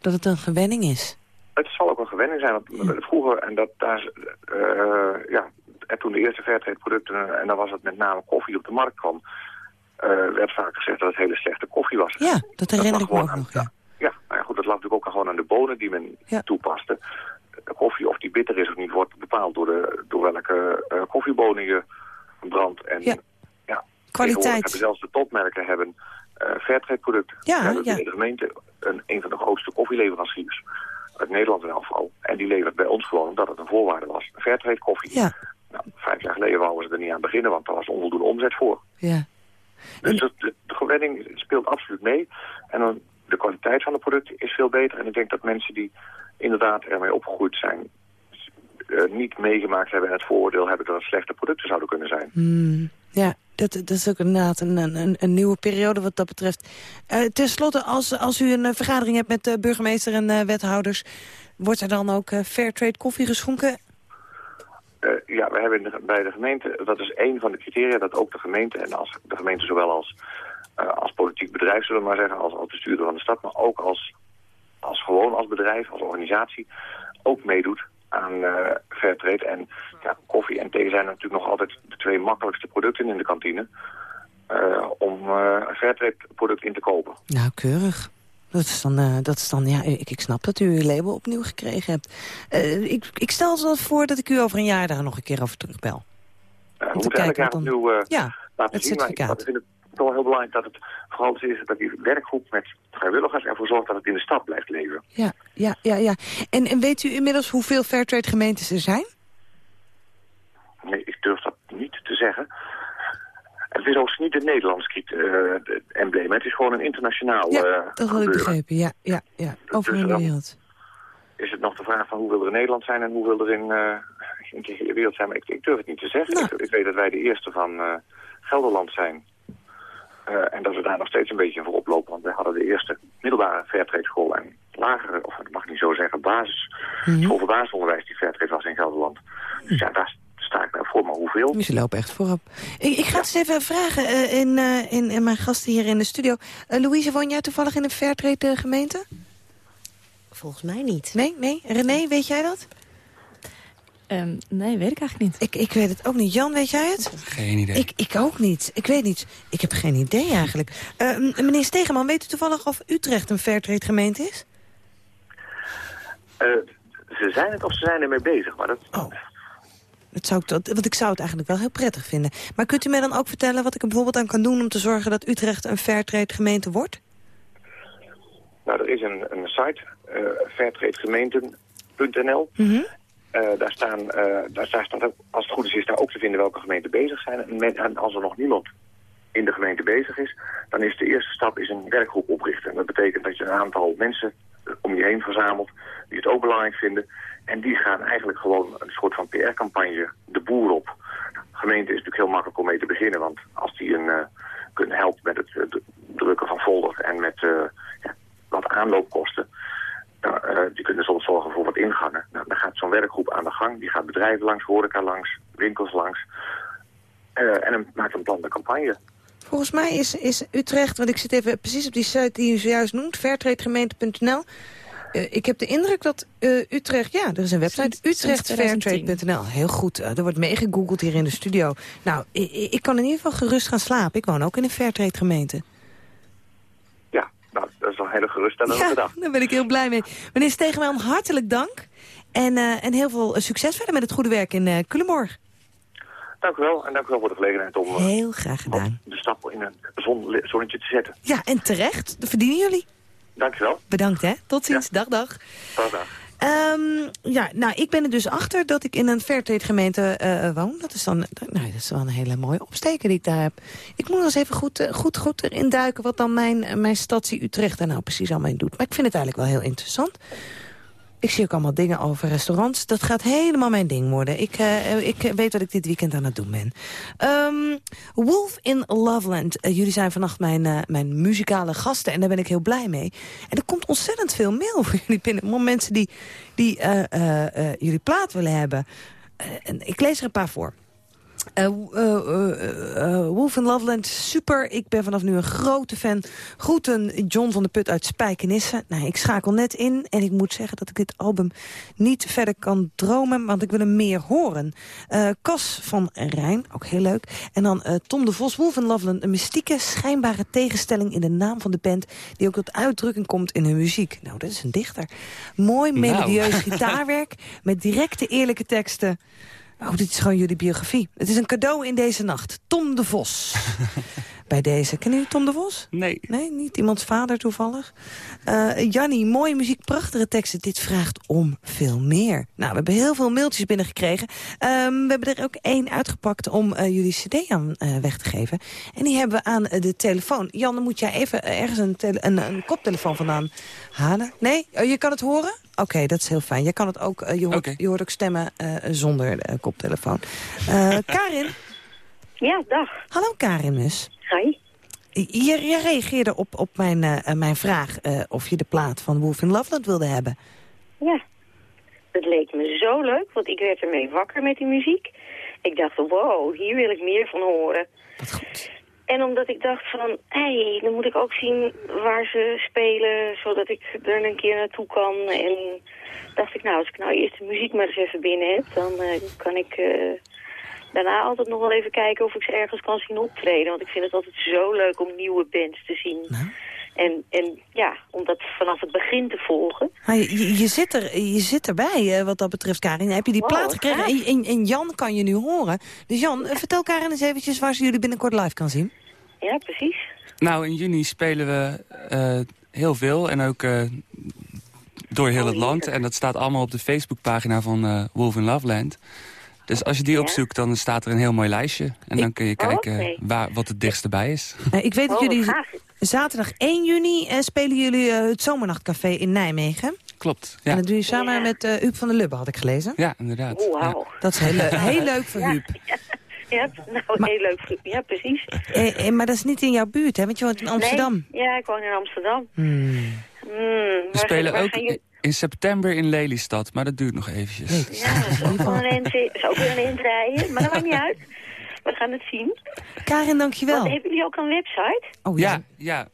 Dat het een gewenning is. Het zal ook een gewenning zijn. Want vroeger, en dat daar, eh, ja, en toen de eerste Fairtrade producten, en dan was het met name koffie op de markt kwam, werd vaak gezegd dat het hele slechte koffie was. Ja, dat herinner lag ik me ook nog, ja. Ja, nou ja, goed, dat lag natuurlijk ook gewoon aan de bonen die men Ja. toepaste. De koffie, of die bitter is of niet, wordt bepaald door, de, door welke eh, koffiebonen je brandt. En Ja. ja, Kwaliteit. hebben zelfs de topmerken hebben eh Fairtrade producten. Ja, ja. binnen de gemeente een, een van de grootste koffieleveranciers uit Nederland in elk geval. En die levert bij ons gewoon omdat het een voorwaarde was. Fairtrade koffie. Ja, Nou, vijf jaar geleden wouden ze er niet aan beginnen, want daar was onvoldoende omzet voor. ja. Dus de, de, de gewenning speelt absoluut mee. En dan de kwaliteit van de producten is veel beter. En ik denk dat mensen die inderdaad ermee opgegroeid zijn... eh, niet meegemaakt hebben en het vooroordeel hebben dat het slechte producten zouden kunnen zijn. Hmm, ja, dat, dat is ook inderdaad een, een, een nieuwe periode wat dat betreft. Eh Ten slotte, als, als u een eh, vergadering hebt met de burgemeester en wethouders... wordt er dan ook eh, Fairtrade koffie geschonken? Eh, ja, we hebben bij de gemeente, dat is één van de criteria, dat ook de gemeente... en als de gemeente zowel als, eh, als politiek bedrijf, zullen we maar zeggen... als, als bestuurder van de stad, maar ook als, als gewoon als bedrijf, als organisatie... ook meedoet aan eh Fairtrade. En ja, koffie en thee zijn natuurlijk nog altijd de twee makkelijkste producten in de kantine... om Fairtrade product in te kopen. Nou, keurig. Dat is dan, eh, dat is dan ja, ik, ik snap dat u uw label opnieuw gekregen hebt. Eh, ik, ik stel zo voor dat ik u over een jaar daar nog een keer over terugbel. Eh, we Om te kijken wat dan- opnieuw Ja, laten het zien. Maar ik, certificaat. ik vind het toch wel heel belangrijk dat het vooral is dat die werkgroep met vrijwilligers ervoor zorgt dat het in de stad blijft leven. ja, ja, ja. ja. En, en weet u inmiddels hoeveel Fairtrade gemeentes er zijn? Nee, ik durf dat niet te zeggen. Het is overigens niet een Nederlands uh, embleem. Het is gewoon een internationaal Ja, eh, dat had ik begrepen. Ja, ja, ja. Over Dus de dan- wereld. Is het nog de vraag van hoeveel er in Nederland zijn en hoeveel er in, eh, in de hele wereld zijn. Maar ik, ik durf het niet te zeggen. Nou. Ik, ik weet dat wij de eerste van eh, Gelderland zijn. Eh, en dat we daar nog steeds een beetje voor oplopen. Want wij hadden de eerste middelbare Fairtrade school en lagere, of dat mag ik niet zo zeggen, basis, Mhm. school voor basisonderwijs die Fairtrade was in Gelderland. Dus ja, daar sta ik voor. Maar hoeveel? Ze lopen echt voorop. Ik, ik ga het eens even vragen eh, in, eh, in, in mijn gasten hier in de studio. Eh, Louise, woon jij toevallig in een Fairtrade gemeente? Volgens mij niet. Nee, nee. René, weet jij dat? Ehm, nee, weet ik eigenlijk niet. Ik, ik weet het ook niet. Jan, weet jij het? Geen idee. Ik, ik ook niet. Ik weet niet. Ik heb geen idee eigenlijk. Meneer Stegeman, weet u toevallig of Utrecht een Fairtrade gemeente is? Eh, ze zijn het of ze zijn ermee bezig. Maar dat, Oh. Dat zou want ik zou het eigenlijk wel heel prettig vinden. Maar kunt u mij dan ook vertellen wat ik er bijvoorbeeld aan kan doen... om te zorgen dat Utrecht een Fairtrade gemeente wordt? Nou, er is een, een site, eh fairtradegemeenten.nl. Mhm. Eh, daar, staan, eh, daar, daar staat als het goed is, is daar ook te vinden welke gemeenten bezig zijn. En, men- en als er nog niemand in de gemeente bezig is, dan is de eerste stap is een werkgroep oprichten. En dat betekent dat je een aantal mensen om je heen verzamelt die het ook belangrijk vinden. En die gaan eigenlijk gewoon een soort van PR-campagne de boer op. De gemeente is natuurlijk heel makkelijk om mee te beginnen, want als die een, uh, kunnen helpen met het drukken van folder en met uh, ja, wat aanloopkosten, die kunnen soms zorgen voor wat ingangen. Nou, dan gaat zo'n werkgroep aan de gang, die gaat bedrijven langs, horeca langs, winkels langs. en dan maakt een plan de campagne. Volgens mij is, is Utrecht, want ik zit even precies op die site die u zojuist noemt, fairtradegemeente.nl. Uh, ik heb de indruk dat uh, Utrecht... Ja, er is een website, utrechtfairtrade.nl. Heel goed, uh, er wordt meegegoogeld hier in de studio. Nou, ik, ik, kan in ieder geval gerust gaan slapen. Ik woon ook in een Fairtrade gemeente. Ja, nou, dat is wel een hele geruststellende ja, dag. daar ben ik heel blij mee. Meneer Stegenman, hartelijk dank. En, en heel veel succes verder met het goede werk in uh, Culemborg. Dank u wel en dank u wel voor de gelegenheid om heel graag gedaan. de stap in een zon, zonnetje te zetten. Ja, en terecht. Dat verdienen jullie. Dankjewel. Bedankt, hè. Tot ziens. Ja. Dag, dag. Dag, dag. Um, ja, nou, ik ben er dus achter dat ik in een Fairtrade gemeente uh, woon. Dat is dan nou, dat is wel een hele mooie opsteken die ik daar heb. Ik moet nog eens even goed, uh, goed, goed erin duiken wat dan mijn, mijn stadsie Utrecht daar nou precies allemaal in doet. Maar ik vind het eigenlijk wel heel interessant. Ik zie ook allemaal dingen over restaurants. Dat gaat helemaal mijn ding worden. Ik, uh, ik weet wat ik dit weekend aan het doen ben. Um, Wolf in Loveland. Uh, jullie zijn vannacht mijn, uh, mijn muzikale gasten. En daar ben ik heel blij mee. En er komt ontzettend veel mail voor jullie binnen. Mensen die, die jullie plaat willen hebben. en ik lees er een paar voor. Uh, uh, Wolf in Loveland, super. Ik ben vanaf nu een grote fan. Groeten John van de Put uit Spijkenisse. Nou, ik schakel net in en ik moet zeggen dat ik dit album niet verder kan dromen, want ik wil hem meer horen. Cas van Rijn, ook heel leuk. En dan Tom de Vos, Wolf in Loveland. Een mystieke, schijnbare tegenstelling in de naam van de band... die ook tot uitdrukking komt in hun muziek. Nou, dat is een dichter. Mooi, melodieus nou. gitaarwerk met directe, eerlijke teksten. Oh, dit is gewoon jullie biografie. Het is een cadeau in deze nacht. Tom de Vos. Bij deze. Ken u Tom de Vos? Nee. Nee, niet iemands vader toevallig. Uh, Jannie, mooie muziek, prachtige teksten. Dit vraagt om veel meer. Nou, we hebben heel veel mailtjes binnengekregen. Um, we hebben er ook één uitgepakt om uh, jullie cd aan uh, weg te geven. En die hebben we aan de telefoon. Jan, dan moet jij even ergens een, een, een koptelefoon vandaan halen. Nee? Oh, je kan het horen? Oké, okay, dat is heel fijn. Je kan het ook, je, hoort, okay. je hoort ook stemmen zonder koptelefoon. Karin? Ja, dag. Hallo Karin Mus. Hi. Je, je reageerde op, op mijn, mijn vraag of je de plaat van Wolf in Loveland wilde hebben. Ja, het leek me zo leuk, want ik werd ermee wakker met die muziek. Ik dacht, wow, hier wil ik meer van horen. Wat goed. En omdat ik dacht van, hé, hey, dan moet ik ook zien waar ze spelen, zodat ik er een keer naartoe kan. En dacht ik, nou, als ik nou eerst de muziek maar eens even binnen heb, dan uh, kan ik daarna altijd nog wel even kijken of ik ze ergens kan zien optreden. Want ik vind het altijd zo leuk om nieuwe bands te zien. Nou. En, en ja, om dat vanaf het begin te volgen. Maar je, je, zit, er, je zit erbij uh, wat dat betreft, Karin. Heb je die wow, plaat gekregen? En, en, en, Jan kan je nu horen. Dus Jan, ja. vertel Karin eens eventjes waar ze jullie binnenkort live kan zien. Ja, precies. Nou, in juni spelen we uh, heel veel en ook uh, door heel oh, het land. En dat staat allemaal op de Facebookpagina van uh, Wolf in Loveland. Dus als je die opzoekt, dan staat er een heel mooi lijstje. En dan kun je kijken oh, okay. waar, wat het dichtste bij is. ik weet dat oh, jullie zaterdag 1 juni spelen jullie het Zomernachtcafé in Nijmegen. Klopt, ja. En dat doe je samen ja. met uh, Huub van der Lubbe, had ik gelezen. Ja, inderdaad. Oh, wow. ja. Dat is heel, le heel leuk voor ja, Huub. Ja. Ja, nou, Maar- heel leuk. Ja, precies. Eh, eh, maar dat is niet in jouw buurt, hè? Want je woont in Amsterdam. Nee, ja, ik woon in Amsterdam. Hmm. Hmm, We waar spelen ook in september in Lelystad, maar dat duurt nog eventjes. Ja, dat is ook wel een is ook weer een eind rijden, maar dat maakt niet uit. We gaan het zien. Karin, dankjewel. Want hebben jullie ook een website? Oh, Ja, ja.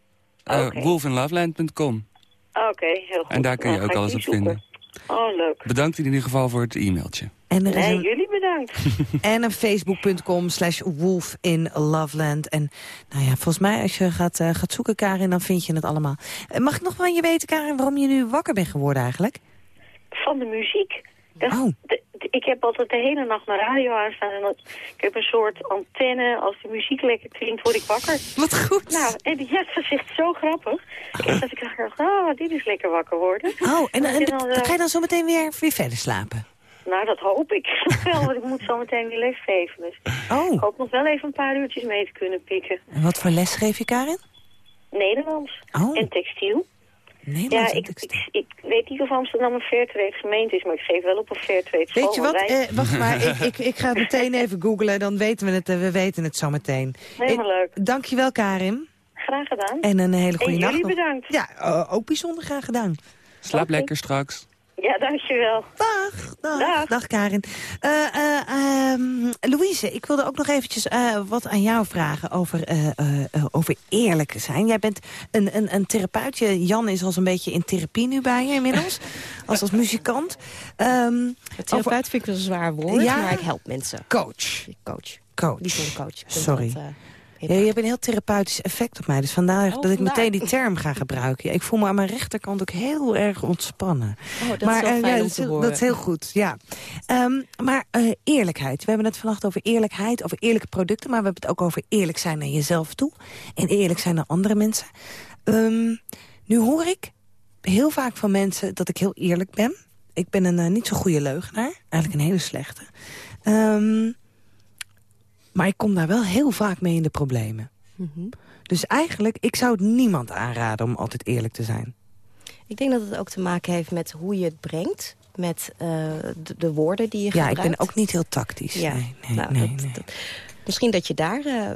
Uh, Oké. wolfinloveland.com. Oké, heel goed. En daar kun je Nou, ook alles op zoeken. Oh, leuk. Bedankt in ieder geval voor het e-mailtje. En er is Nee, een, jullie bedankt. en een facebook.com slash wolf in Loveland. En nou ja, volgens mij als je gaat, eh, gaat zoeken, Karin, dan vind je het allemaal. Eh, mag ik nog van je weten, Karin, waarom je nu wakker bent geworden eigenlijk? Van de muziek. Dat- Oh. de- ik heb altijd de hele nacht mijn radio aanstaan. En dat, ik heb een soort antenne. Als de muziek lekker klinkt, word ik wakker. Wat goed. Nou, en die- echt zo grappig. Ik heb dat ik dacht, oh, dit is lekker wakker worden. Oh, en, en, En dan, eh, ga je dan zo meteen weer, weer verder slapen? Nou, dat hoop ik wel, want ik moet zo meteen weer lesgeven. Dus Oh. ik hoop nog wel even een paar uurtjes mee te kunnen pikken. En wat voor les geef je, Karin? Nederlands Oh. en textiel. Nederlands ja, ik, ik, ik weet niet of Amsterdam een Fairtrade gemeente is, maar ik geef wel op een Fairtrade school. Weet je wat? wij- Eh, wacht maar, ik, ik, ik ga het meteen even googlen. Dan weten we het, eh, we weten het zo meteen. Helemaal Eh, leuk. Dankjewel, Karin. Graag gedaan. En een hele goede En nacht jullie nog. bedankt. Ja, eh, ook bijzonder graag gedaan. Slaap lekker straks. Ja, dankjewel. Dag, dag, Dag. dag Karin. Eh, eh, ehm, Louise, ik wilde ook nog eventjes eh, wat aan jou vragen over, eh, eh, eh, over eerlijk zijn. Jij bent een, een, een therapeutje. Jan is al een beetje in therapie nu bij je inmiddels. als als muzikant. Ehm, Therapeut vind ik een zwaar woord, Ja. maar ik help mensen. Coach. Coach. Coach. Niet een coach. Sorry. dat, Ja, je hebt een heel therapeutisch effect op mij. Dus vandaar Oh, dat ik meteen die term ga gebruiken. Ja, ik voel me aan mijn rechterkant ook heel erg ontspannen. Oh, dat is wel eh, fijn ja, om is te heel, horen. dat is heel goed, ja. Ehm, maar eh, eerlijkheid. We hebben het vannacht over eerlijkheid, over eerlijke producten... maar we hebben het ook over eerlijk zijn naar jezelf toe. En eerlijk zijn naar andere mensen. Ehm, nu hoor ik heel vaak van mensen dat ik heel eerlijk ben. Ik ben een eh, niet zo goede leugenaar. Eigenlijk een hele slechte. Ehm, maar ik kom daar wel heel vaak mee in de problemen. Mhm. Dus eigenlijk, ik zou het niemand aanraden om altijd eerlijk te zijn. Ik denk dat het ook te maken heeft met hoe je het brengt. Met eh, de, de woorden die je Ja, ik gebruikt. ben ook niet heel tactisch. Ja, Nee, nee, nou, nee, dat- nee. dat- misschien dat je daar, eh,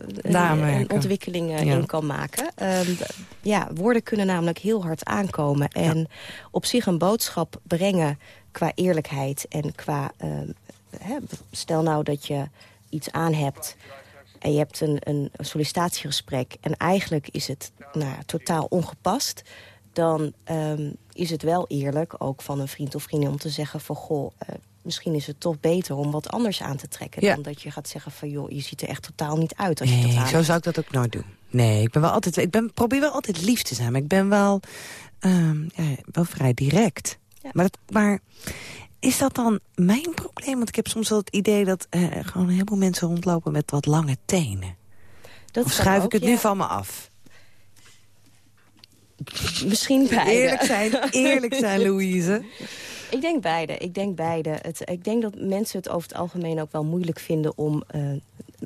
een, ontwikkeling eh, Ja. in kan maken. Ehm, ja, woorden kunnen namelijk heel hard aankomen. En op zich een boodschap brengen qua eerlijkheid en qua... ehm, hè, stel nou dat je iets aan hebt en je hebt een, een sollicitatiegesprek... en eigenlijk is het nou, totaal ongepast... dan ehm, is het wel eerlijk, ook van een vriend of vriendin... om te zeggen van, goh, eh, misschien is het toch beter om wat anders aan te trekken... Ja. dan dat je gaat zeggen van, joh, je ziet er echt totaal niet uit als je dat Nee, aan zo zou ik dat ook nooit doen. Nee, ik ben wel altijd, ik ben, probeer wel altijd lief te zijn. Maar ik ben wel, ehm, ja, wel vrij direct. Maar, dat, maar is dat dan mijn probleem? Want ik heb soms wel het idee dat eh, gewoon een heleboel mensen rondlopen met wat lange tenen. Dat of schuif ook, ik het ja. nu van me af? Misschien beide. Eerlijk zijn, eerlijk zijn, Louise. Ik denk beide. Ik denk beide. Het, ik denk dat mensen het over het algemeen ook wel moeilijk vinden om eh,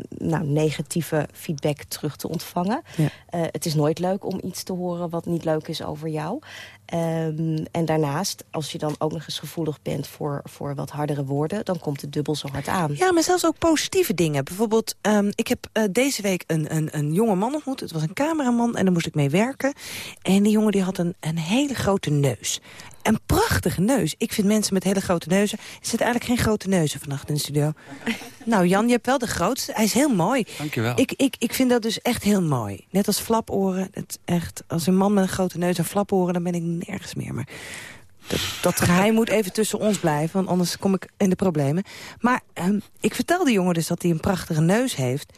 nou, negatieve feedback terug te ontvangen. Ja. Eh, het is nooit leuk om iets te horen wat niet leuk is over jou. Ehm, en daarnaast, als je dan ook nog eens gevoelig bent voor, voor wat hardere woorden... dan komt het dubbel zo hard aan. Ja, maar zelfs ook positieve dingen. Bijvoorbeeld, ehm, ik heb eh, deze week een, een, een jonge man ontmoet. Het was een cameraman en daar moest ik mee werken. En die jongen die had een, een hele grote neus. Een prachtige neus. Ik vind mensen met hele grote neuzen... Er zitten eigenlijk geen grote neuzen vannacht in de studio. Nou, Jan, je hebt wel de grootste. Hij is heel mooi. Dankjewel. Ik, ik, ik vind dat dus echt heel mooi. Net als flaporen. Het echt, als een man met een grote neus en flaporen... dan ben ik nergens meer. Maar dat, dat geheim moet even tussen ons blijven, want anders kom ik in de problemen. Maar ehm, ik vertelde jongen dus dat hij een prachtige neus heeft.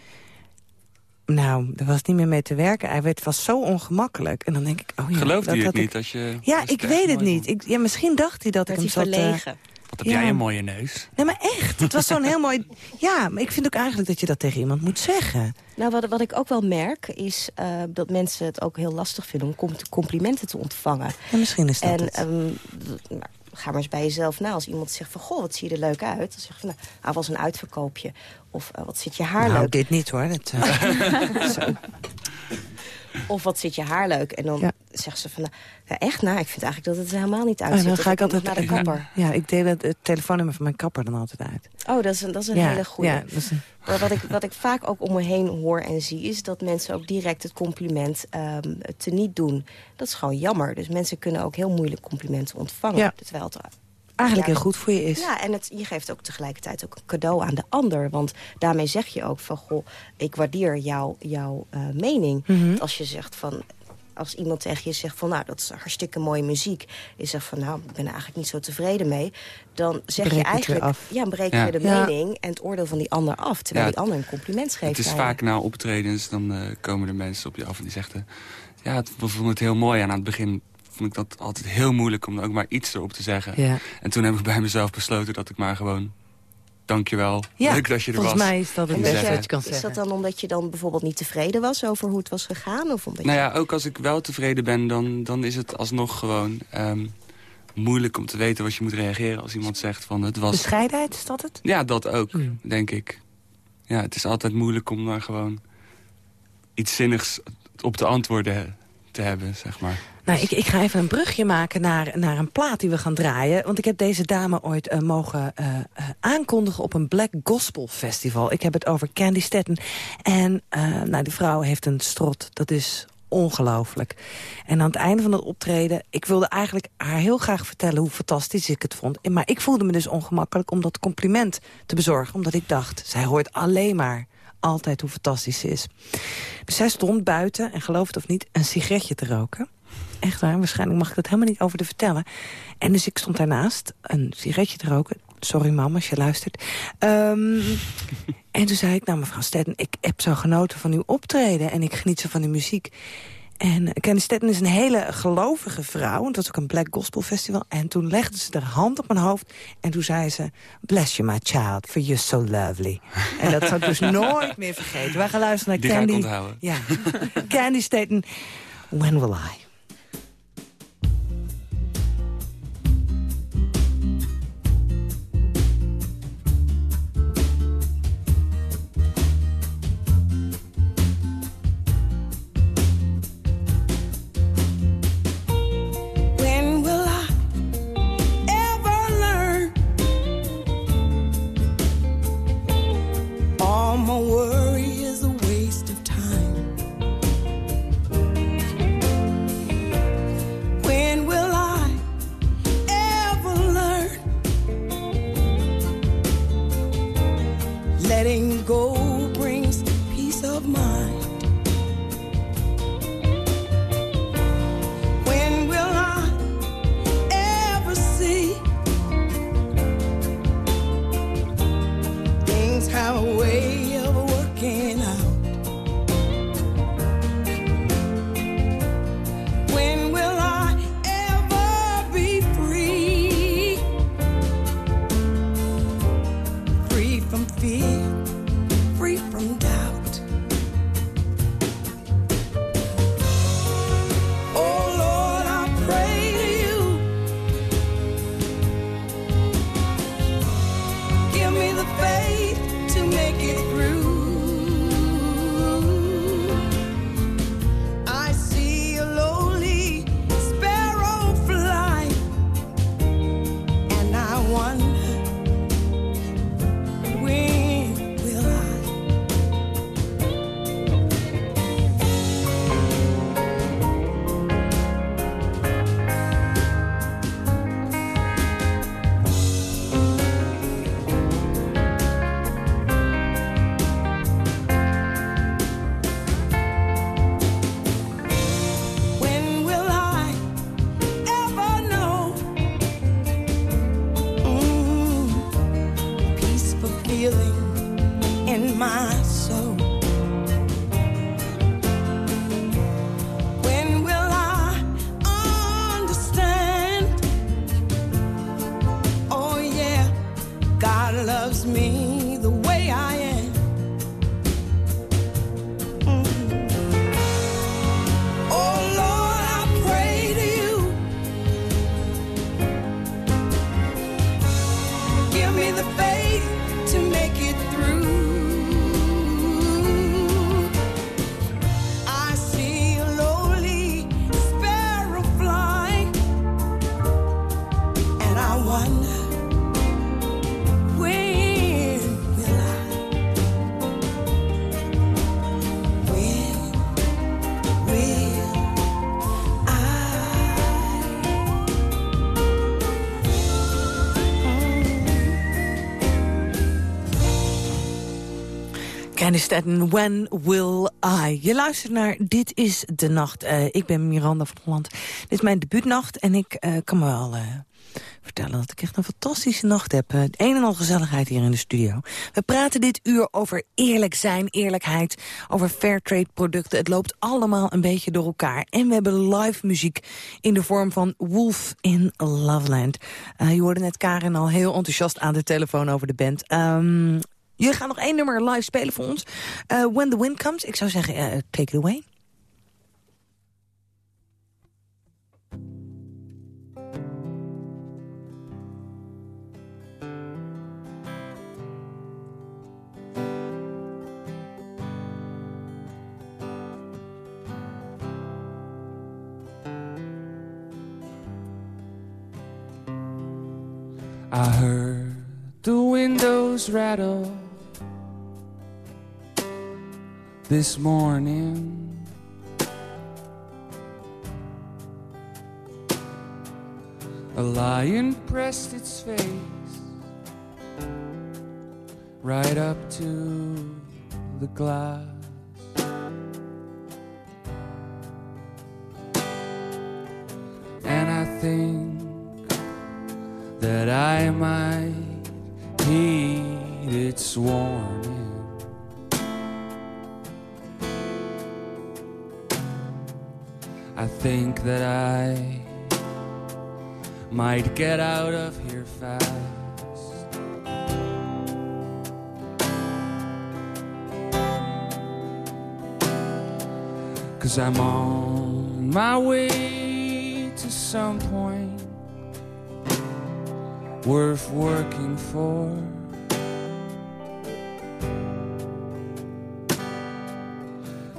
Nou, daar was niet meer mee te werken. Hij werd, was zo ongemakkelijk. En dan denk ik, oh ja. Geloofde dat je het ik- niet als je... Ja, als ik weet het niet. Ik, ja, misschien dacht hij dat ik hem hij zat... eh, verlegen? Wat heb Ja. jij een mooie neus. Nee, maar echt. Het was zo'n heel mooi... Ja, maar ik vind ook eigenlijk dat je dat tegen iemand moet zeggen. Nou, wat, wat ik ook wel merk, is eh, dat mensen het ook heel lastig vinden... om com- complimenten te ontvangen. En misschien is dat en, het. ehm, nou, ga maar eens bij jezelf na. Als iemand zegt van, goh, wat zie je er leuk uit? Dan zeg je van, nou, ah, was een uitverkoopje. Of eh, wat zit je haar nou, leuk? dit niet hoor. Dat, eh, zo. Of wat zit je haar leuk? En dan Ja. zegt ze van, nou, ja, echt? Nou, ik vind eigenlijk dat het er helemaal niet En uitziet. dan Of ga ik altijd naar de kapper. Ja, ik deel het, het telefoonnummer van mijn kapper dan altijd uit. Oh, dat is een, dat is een ja, hele goede. Ja, dat is een- Maar wat ik, wat ik vaak ook om me heen hoor en zie... is dat mensen ook direct het compliment ehm te niet doen. Dat is gewoon jammer. Dus mensen kunnen ook heel moeilijk complimenten ontvangen. Ja. Terwijl het eigenlijk Ja. heel goed voor je is. Ja, en het, je geeft ook tegelijkertijd ook een cadeau aan de ander. Want daarmee zeg je ook van, goh, ik waardeer jouw jouw eh, mening. Mhm. Als je zegt van... Als iemand tegen je zegt van, nou, dat is hartstikke mooie muziek. Je zegt van, nou, ik ben er eigenlijk niet zo tevreden mee. Dan zeg Breek je eigenlijk, af. ja, dan breek Ja. je de Ja. mening en het oordeel van die ander af. Terwijl Ja, die ander een compliment geeft. Het is vaak na optredens, dan eh, komen er mensen op je af en die zeggen... Ja, het, we vonden het heel mooi. En aan het begin vond ik dat altijd heel moeilijk om ook maar iets erop te zeggen. Ja. En toen heb ik bij mezelf besloten dat ik maar gewoon... Dankjewel, Ja, leuk dat je er volgens was. mij is dat het beste zeggen. wat je kan Is zeggen. dat dan omdat je dan bijvoorbeeld niet tevreden was over hoe het was gegaan? Of omdat Nou ja, ook als ik wel tevreden ben, dan, dan is het alsnog gewoon... ehm, moeilijk om te weten wat je moet reageren als iemand zegt van het was... Bescheidenheid, is dat het? Ja, dat ook, Hmm. denk ik. Ja, het is altijd moeilijk om daar gewoon iets zinnigs op te antwoorden te hebben, zeg maar. Nou, ik, ik ga even een brugje maken naar, naar een plaat die we gaan draaien. Want ik heb deze dame ooit eh, mogen eh, eh, aankondigen op een Black Gospel Festival. Ik heb het over Candy Staten. En nou, die vrouw heeft een strot. Dat is ongelooflijk. En aan het einde van het optreden... ik wilde eigenlijk haar heel graag vertellen hoe fantastisch ik het vond. Maar ik voelde me dus ongemakkelijk om dat compliment te bezorgen. Omdat ik dacht, zij hoort alleen maar altijd hoe fantastisch ze is. Dus zij stond buiten, en geloof het of niet, een sigaretje te roken. Echt waar, waarschijnlijk mag ik dat helemaal niet over te vertellen. En dus ik stond daarnaast een sigaretje te roken. Sorry mam, als je luistert. Ehm, en toen zei ik, nou mevrouw Stetten, ik heb zo genoten van uw optreden... en ik geniet zo van uw muziek. En Kenny Stetten is een hele gelovige vrouw. Het was ook een Black Gospel Festival. En toen legde ze haar hand op mijn hoofd. En toen zei ze... Bless you, my child, for you're so lovely. en dat zou ik dus nooit meer vergeten. Wij gaan luisteren naar Die ga ik Candy... onthouden. Ja, Candy Staten, When Will I? My worry is a waste of time. When will I ever learn? Letting go Staten, When Will I? Je luistert naar Dit is de Nacht. Eh, ik ben Miranda van Holland. Dit is mijn debuutnacht en ik eh, kan me wel eh, vertellen dat ik echt een fantastische nacht heb. Een en al gezelligheid hier in de studio. We praten dit uur over eerlijk zijn, eerlijkheid, over fairtrade producten. Het loopt allemaal een beetje door elkaar. En we hebben live muziek in de vorm van Wolf in Loveland. Je hoorde net Karin al heel enthousiast aan de telefoon over de band. Ehm Jullie gaan nog één nummer live spelen voor ons. Uh, When the Wind Comes. Ik zou zeggen, uh, take it away. I heard the windows rattle this morning. A lion pressed its face right up to the glass. And I think that I might heed its warning. Think that I might get out of here fast. Cause I'm on my way to some point worth working for.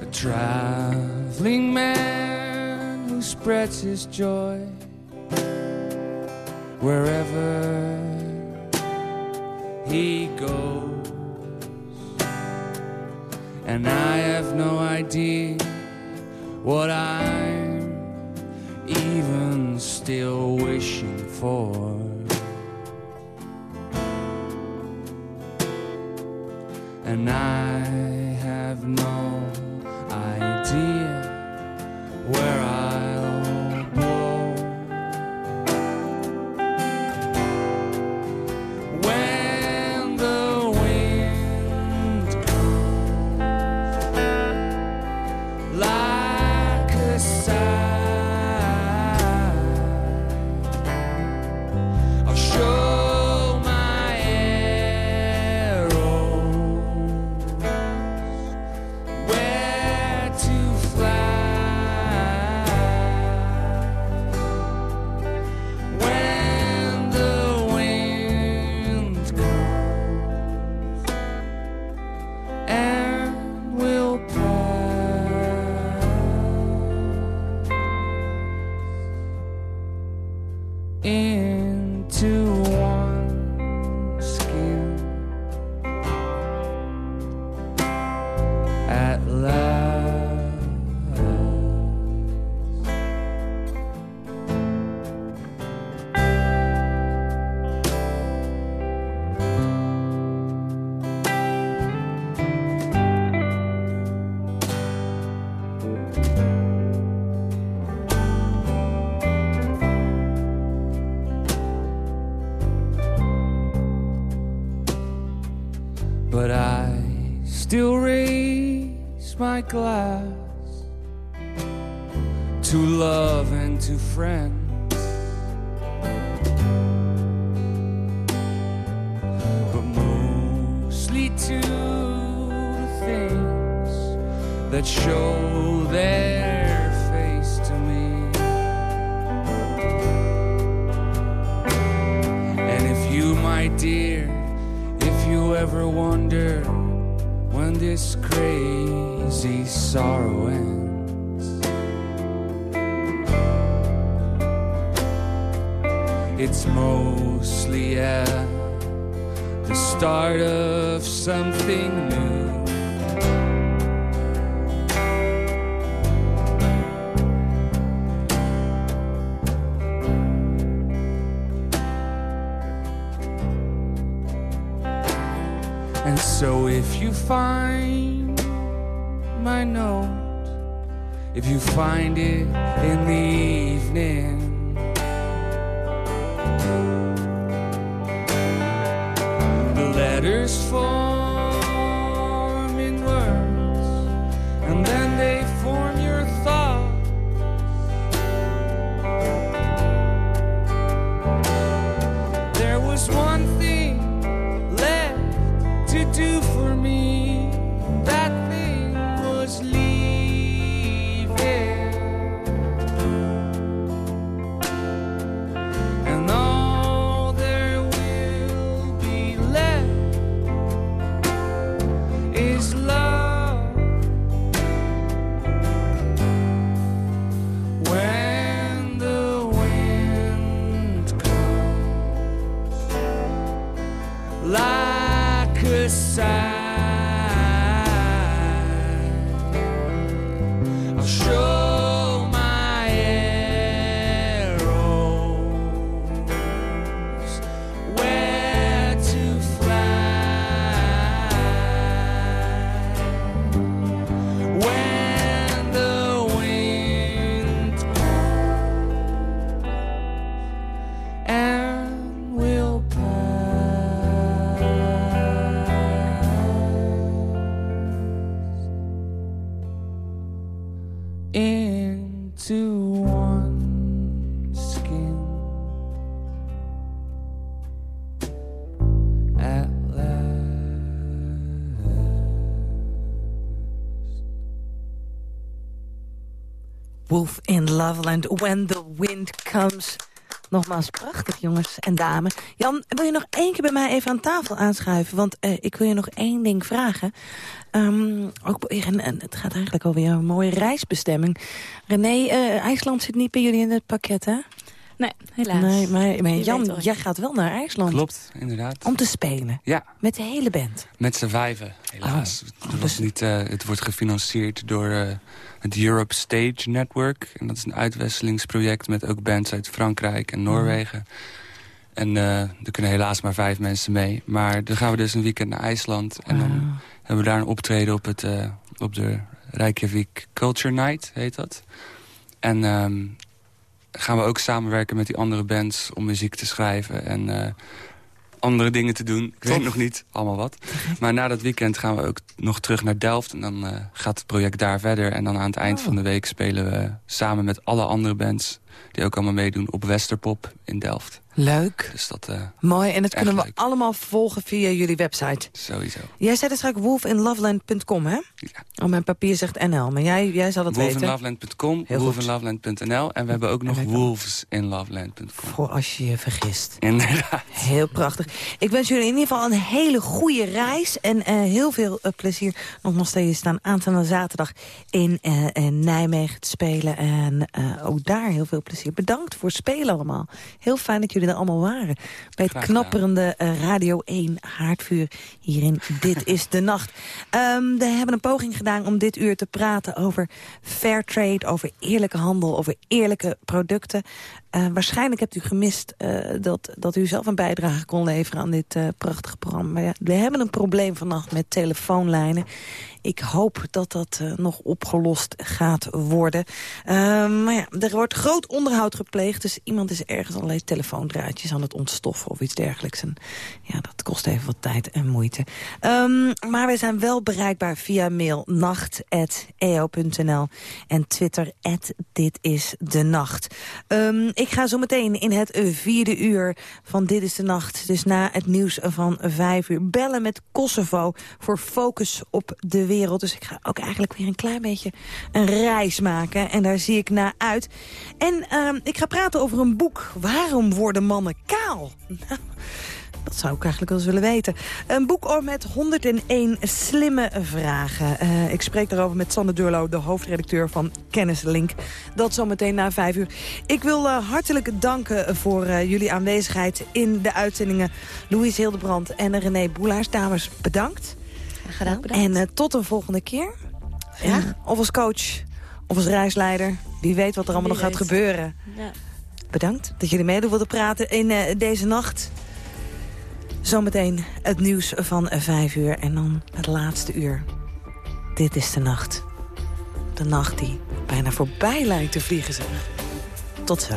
A traveling man spreads his joy wherever he goes. And I have no idea what I'm my glass to love and to friends. It's mostly at the start of something new. And so if you find my note, if you find it in the evening, the letters Wolf in Loveland, When the Wind Comes. Nogmaals, prachtig jongens en dames. Jan, wil je nog één keer bij mij even aan tafel aanschuiven? Want uh, ik wil je nog één ding vragen. Um, ook, en, en, het gaat eigenlijk alweer een mooie reisbestemming. René, uh, IJsland zit niet bij jullie in het pakket, hè? Nee, helaas. Nee, maar, maar Jan, jij gaat wel naar IJsland. Klopt, inderdaad. Om te spelen? Ja. Met de hele band? Met z'n vijven, helaas. Oh. Het, was niet, uh, het wordt gefinancierd door uh, het Europe Stage Network. En dat is een uitwisselingsproject met ook bands uit Frankrijk en Noorwegen. En uh, er kunnen helaas maar vijf mensen mee. Maar dan gaan we dus een weekend naar IJsland. En dan hebben we daar een optreden op, het, op de Reykjavik Culture Night, heet dat. En... Um, gaan we ook samenwerken met die andere bands om muziek te schrijven en uh, andere dingen te doen. Ik weet nog niet allemaal wat. Maar na dat weekend gaan we ook nog terug naar Delft. En dan uh, gaat het project daar verder. En dan aan het eind oh. van de week spelen we samen met alle andere bands... die ook allemaal meedoen op Westerpop in Delft. Leuk. Dus dat, uh, Mooi, en dat kunnen we leuk. allemaal volgen via jullie website. Sowieso. Jij zei dus straks wolfinloveland.com, hè? Ja. Oh, mijn papier zegt NL, maar jij, jij zal het weten. Wolfinloveland.com, wolfinloveland.nl en we hebben ook nog wolvesinloveland.com. Voor als je je vergist. Inderdaad. Heel prachtig. Ik wens jullie in ieder geval een hele goede reis en uh, heel veel uh, plezier. Nogmaals, je staan aanstaande zaterdag in, in, Nijmegen te spelen. En ook daar heel veel plezier. Bedankt voor het spelen allemaal. Heel fijn dat jullie er allemaal waren. Bij het knapperende uh, Radio 1 haardvuur hierin Dit is de Nacht. Um, we hebben een poging gedaan om dit uur te praten over fair trade, over eerlijke handel, over eerlijke producten. Uh, waarschijnlijk hebt u gemist uh, dat, dat u zelf een bijdrage kon leveren aan dit uh, prachtige programma. Maar ja, we hebben een probleem vannacht met telefoonlijnen. Ik hoop dat dat nog opgelost gaat worden. Uh, maar ja, er wordt groot onderhoud gepleegd. Dus iemand is ergens allerlei telefoondraadjes aan het ontstoffen of iets dergelijks. En ja, dat kost even wat tijd en moeite. Um, maar wij zijn wel bereikbaar via mail nacht.eo.nl en Twitter dit is de nacht. Um, ik ga zo meteen in het vierde uur van Dit is de Nacht... dus na het nieuws van vijf uur bellen met Kosovo... voor focus op de wereld. Dus ik ga ook eigenlijk weer een klein beetje een reis maken. En daar zie ik naar uit. En uh, ik ga praten over een boek. Waarom worden mannen kaal? Dat zou ik eigenlijk wel eens willen weten. Een boek met 101 slimme vragen. Uh, ik spreek daarover met Sander Durlo, de hoofdredacteur van Kennislink. Dat zometeen na vijf uur. Ik wil uh, hartelijk danken voor uh, jullie aanwezigheid in de uitzendingen. Louise Hildebrand en René Boelaars. Dames, bedankt. Gedaan, bedankt. En tot een volgende keer. En, of als coach, of als reisleider. Wie weet wat er allemaal Wie nog gaat gebeuren. Ja. Bedankt dat jullie meedoen wilden praten in deze nacht. Zometeen het nieuws van vijf uur en dan het laatste uur. Dit is de nacht. De nacht die bijna voorbij lijkt te vliegen. Tot zo.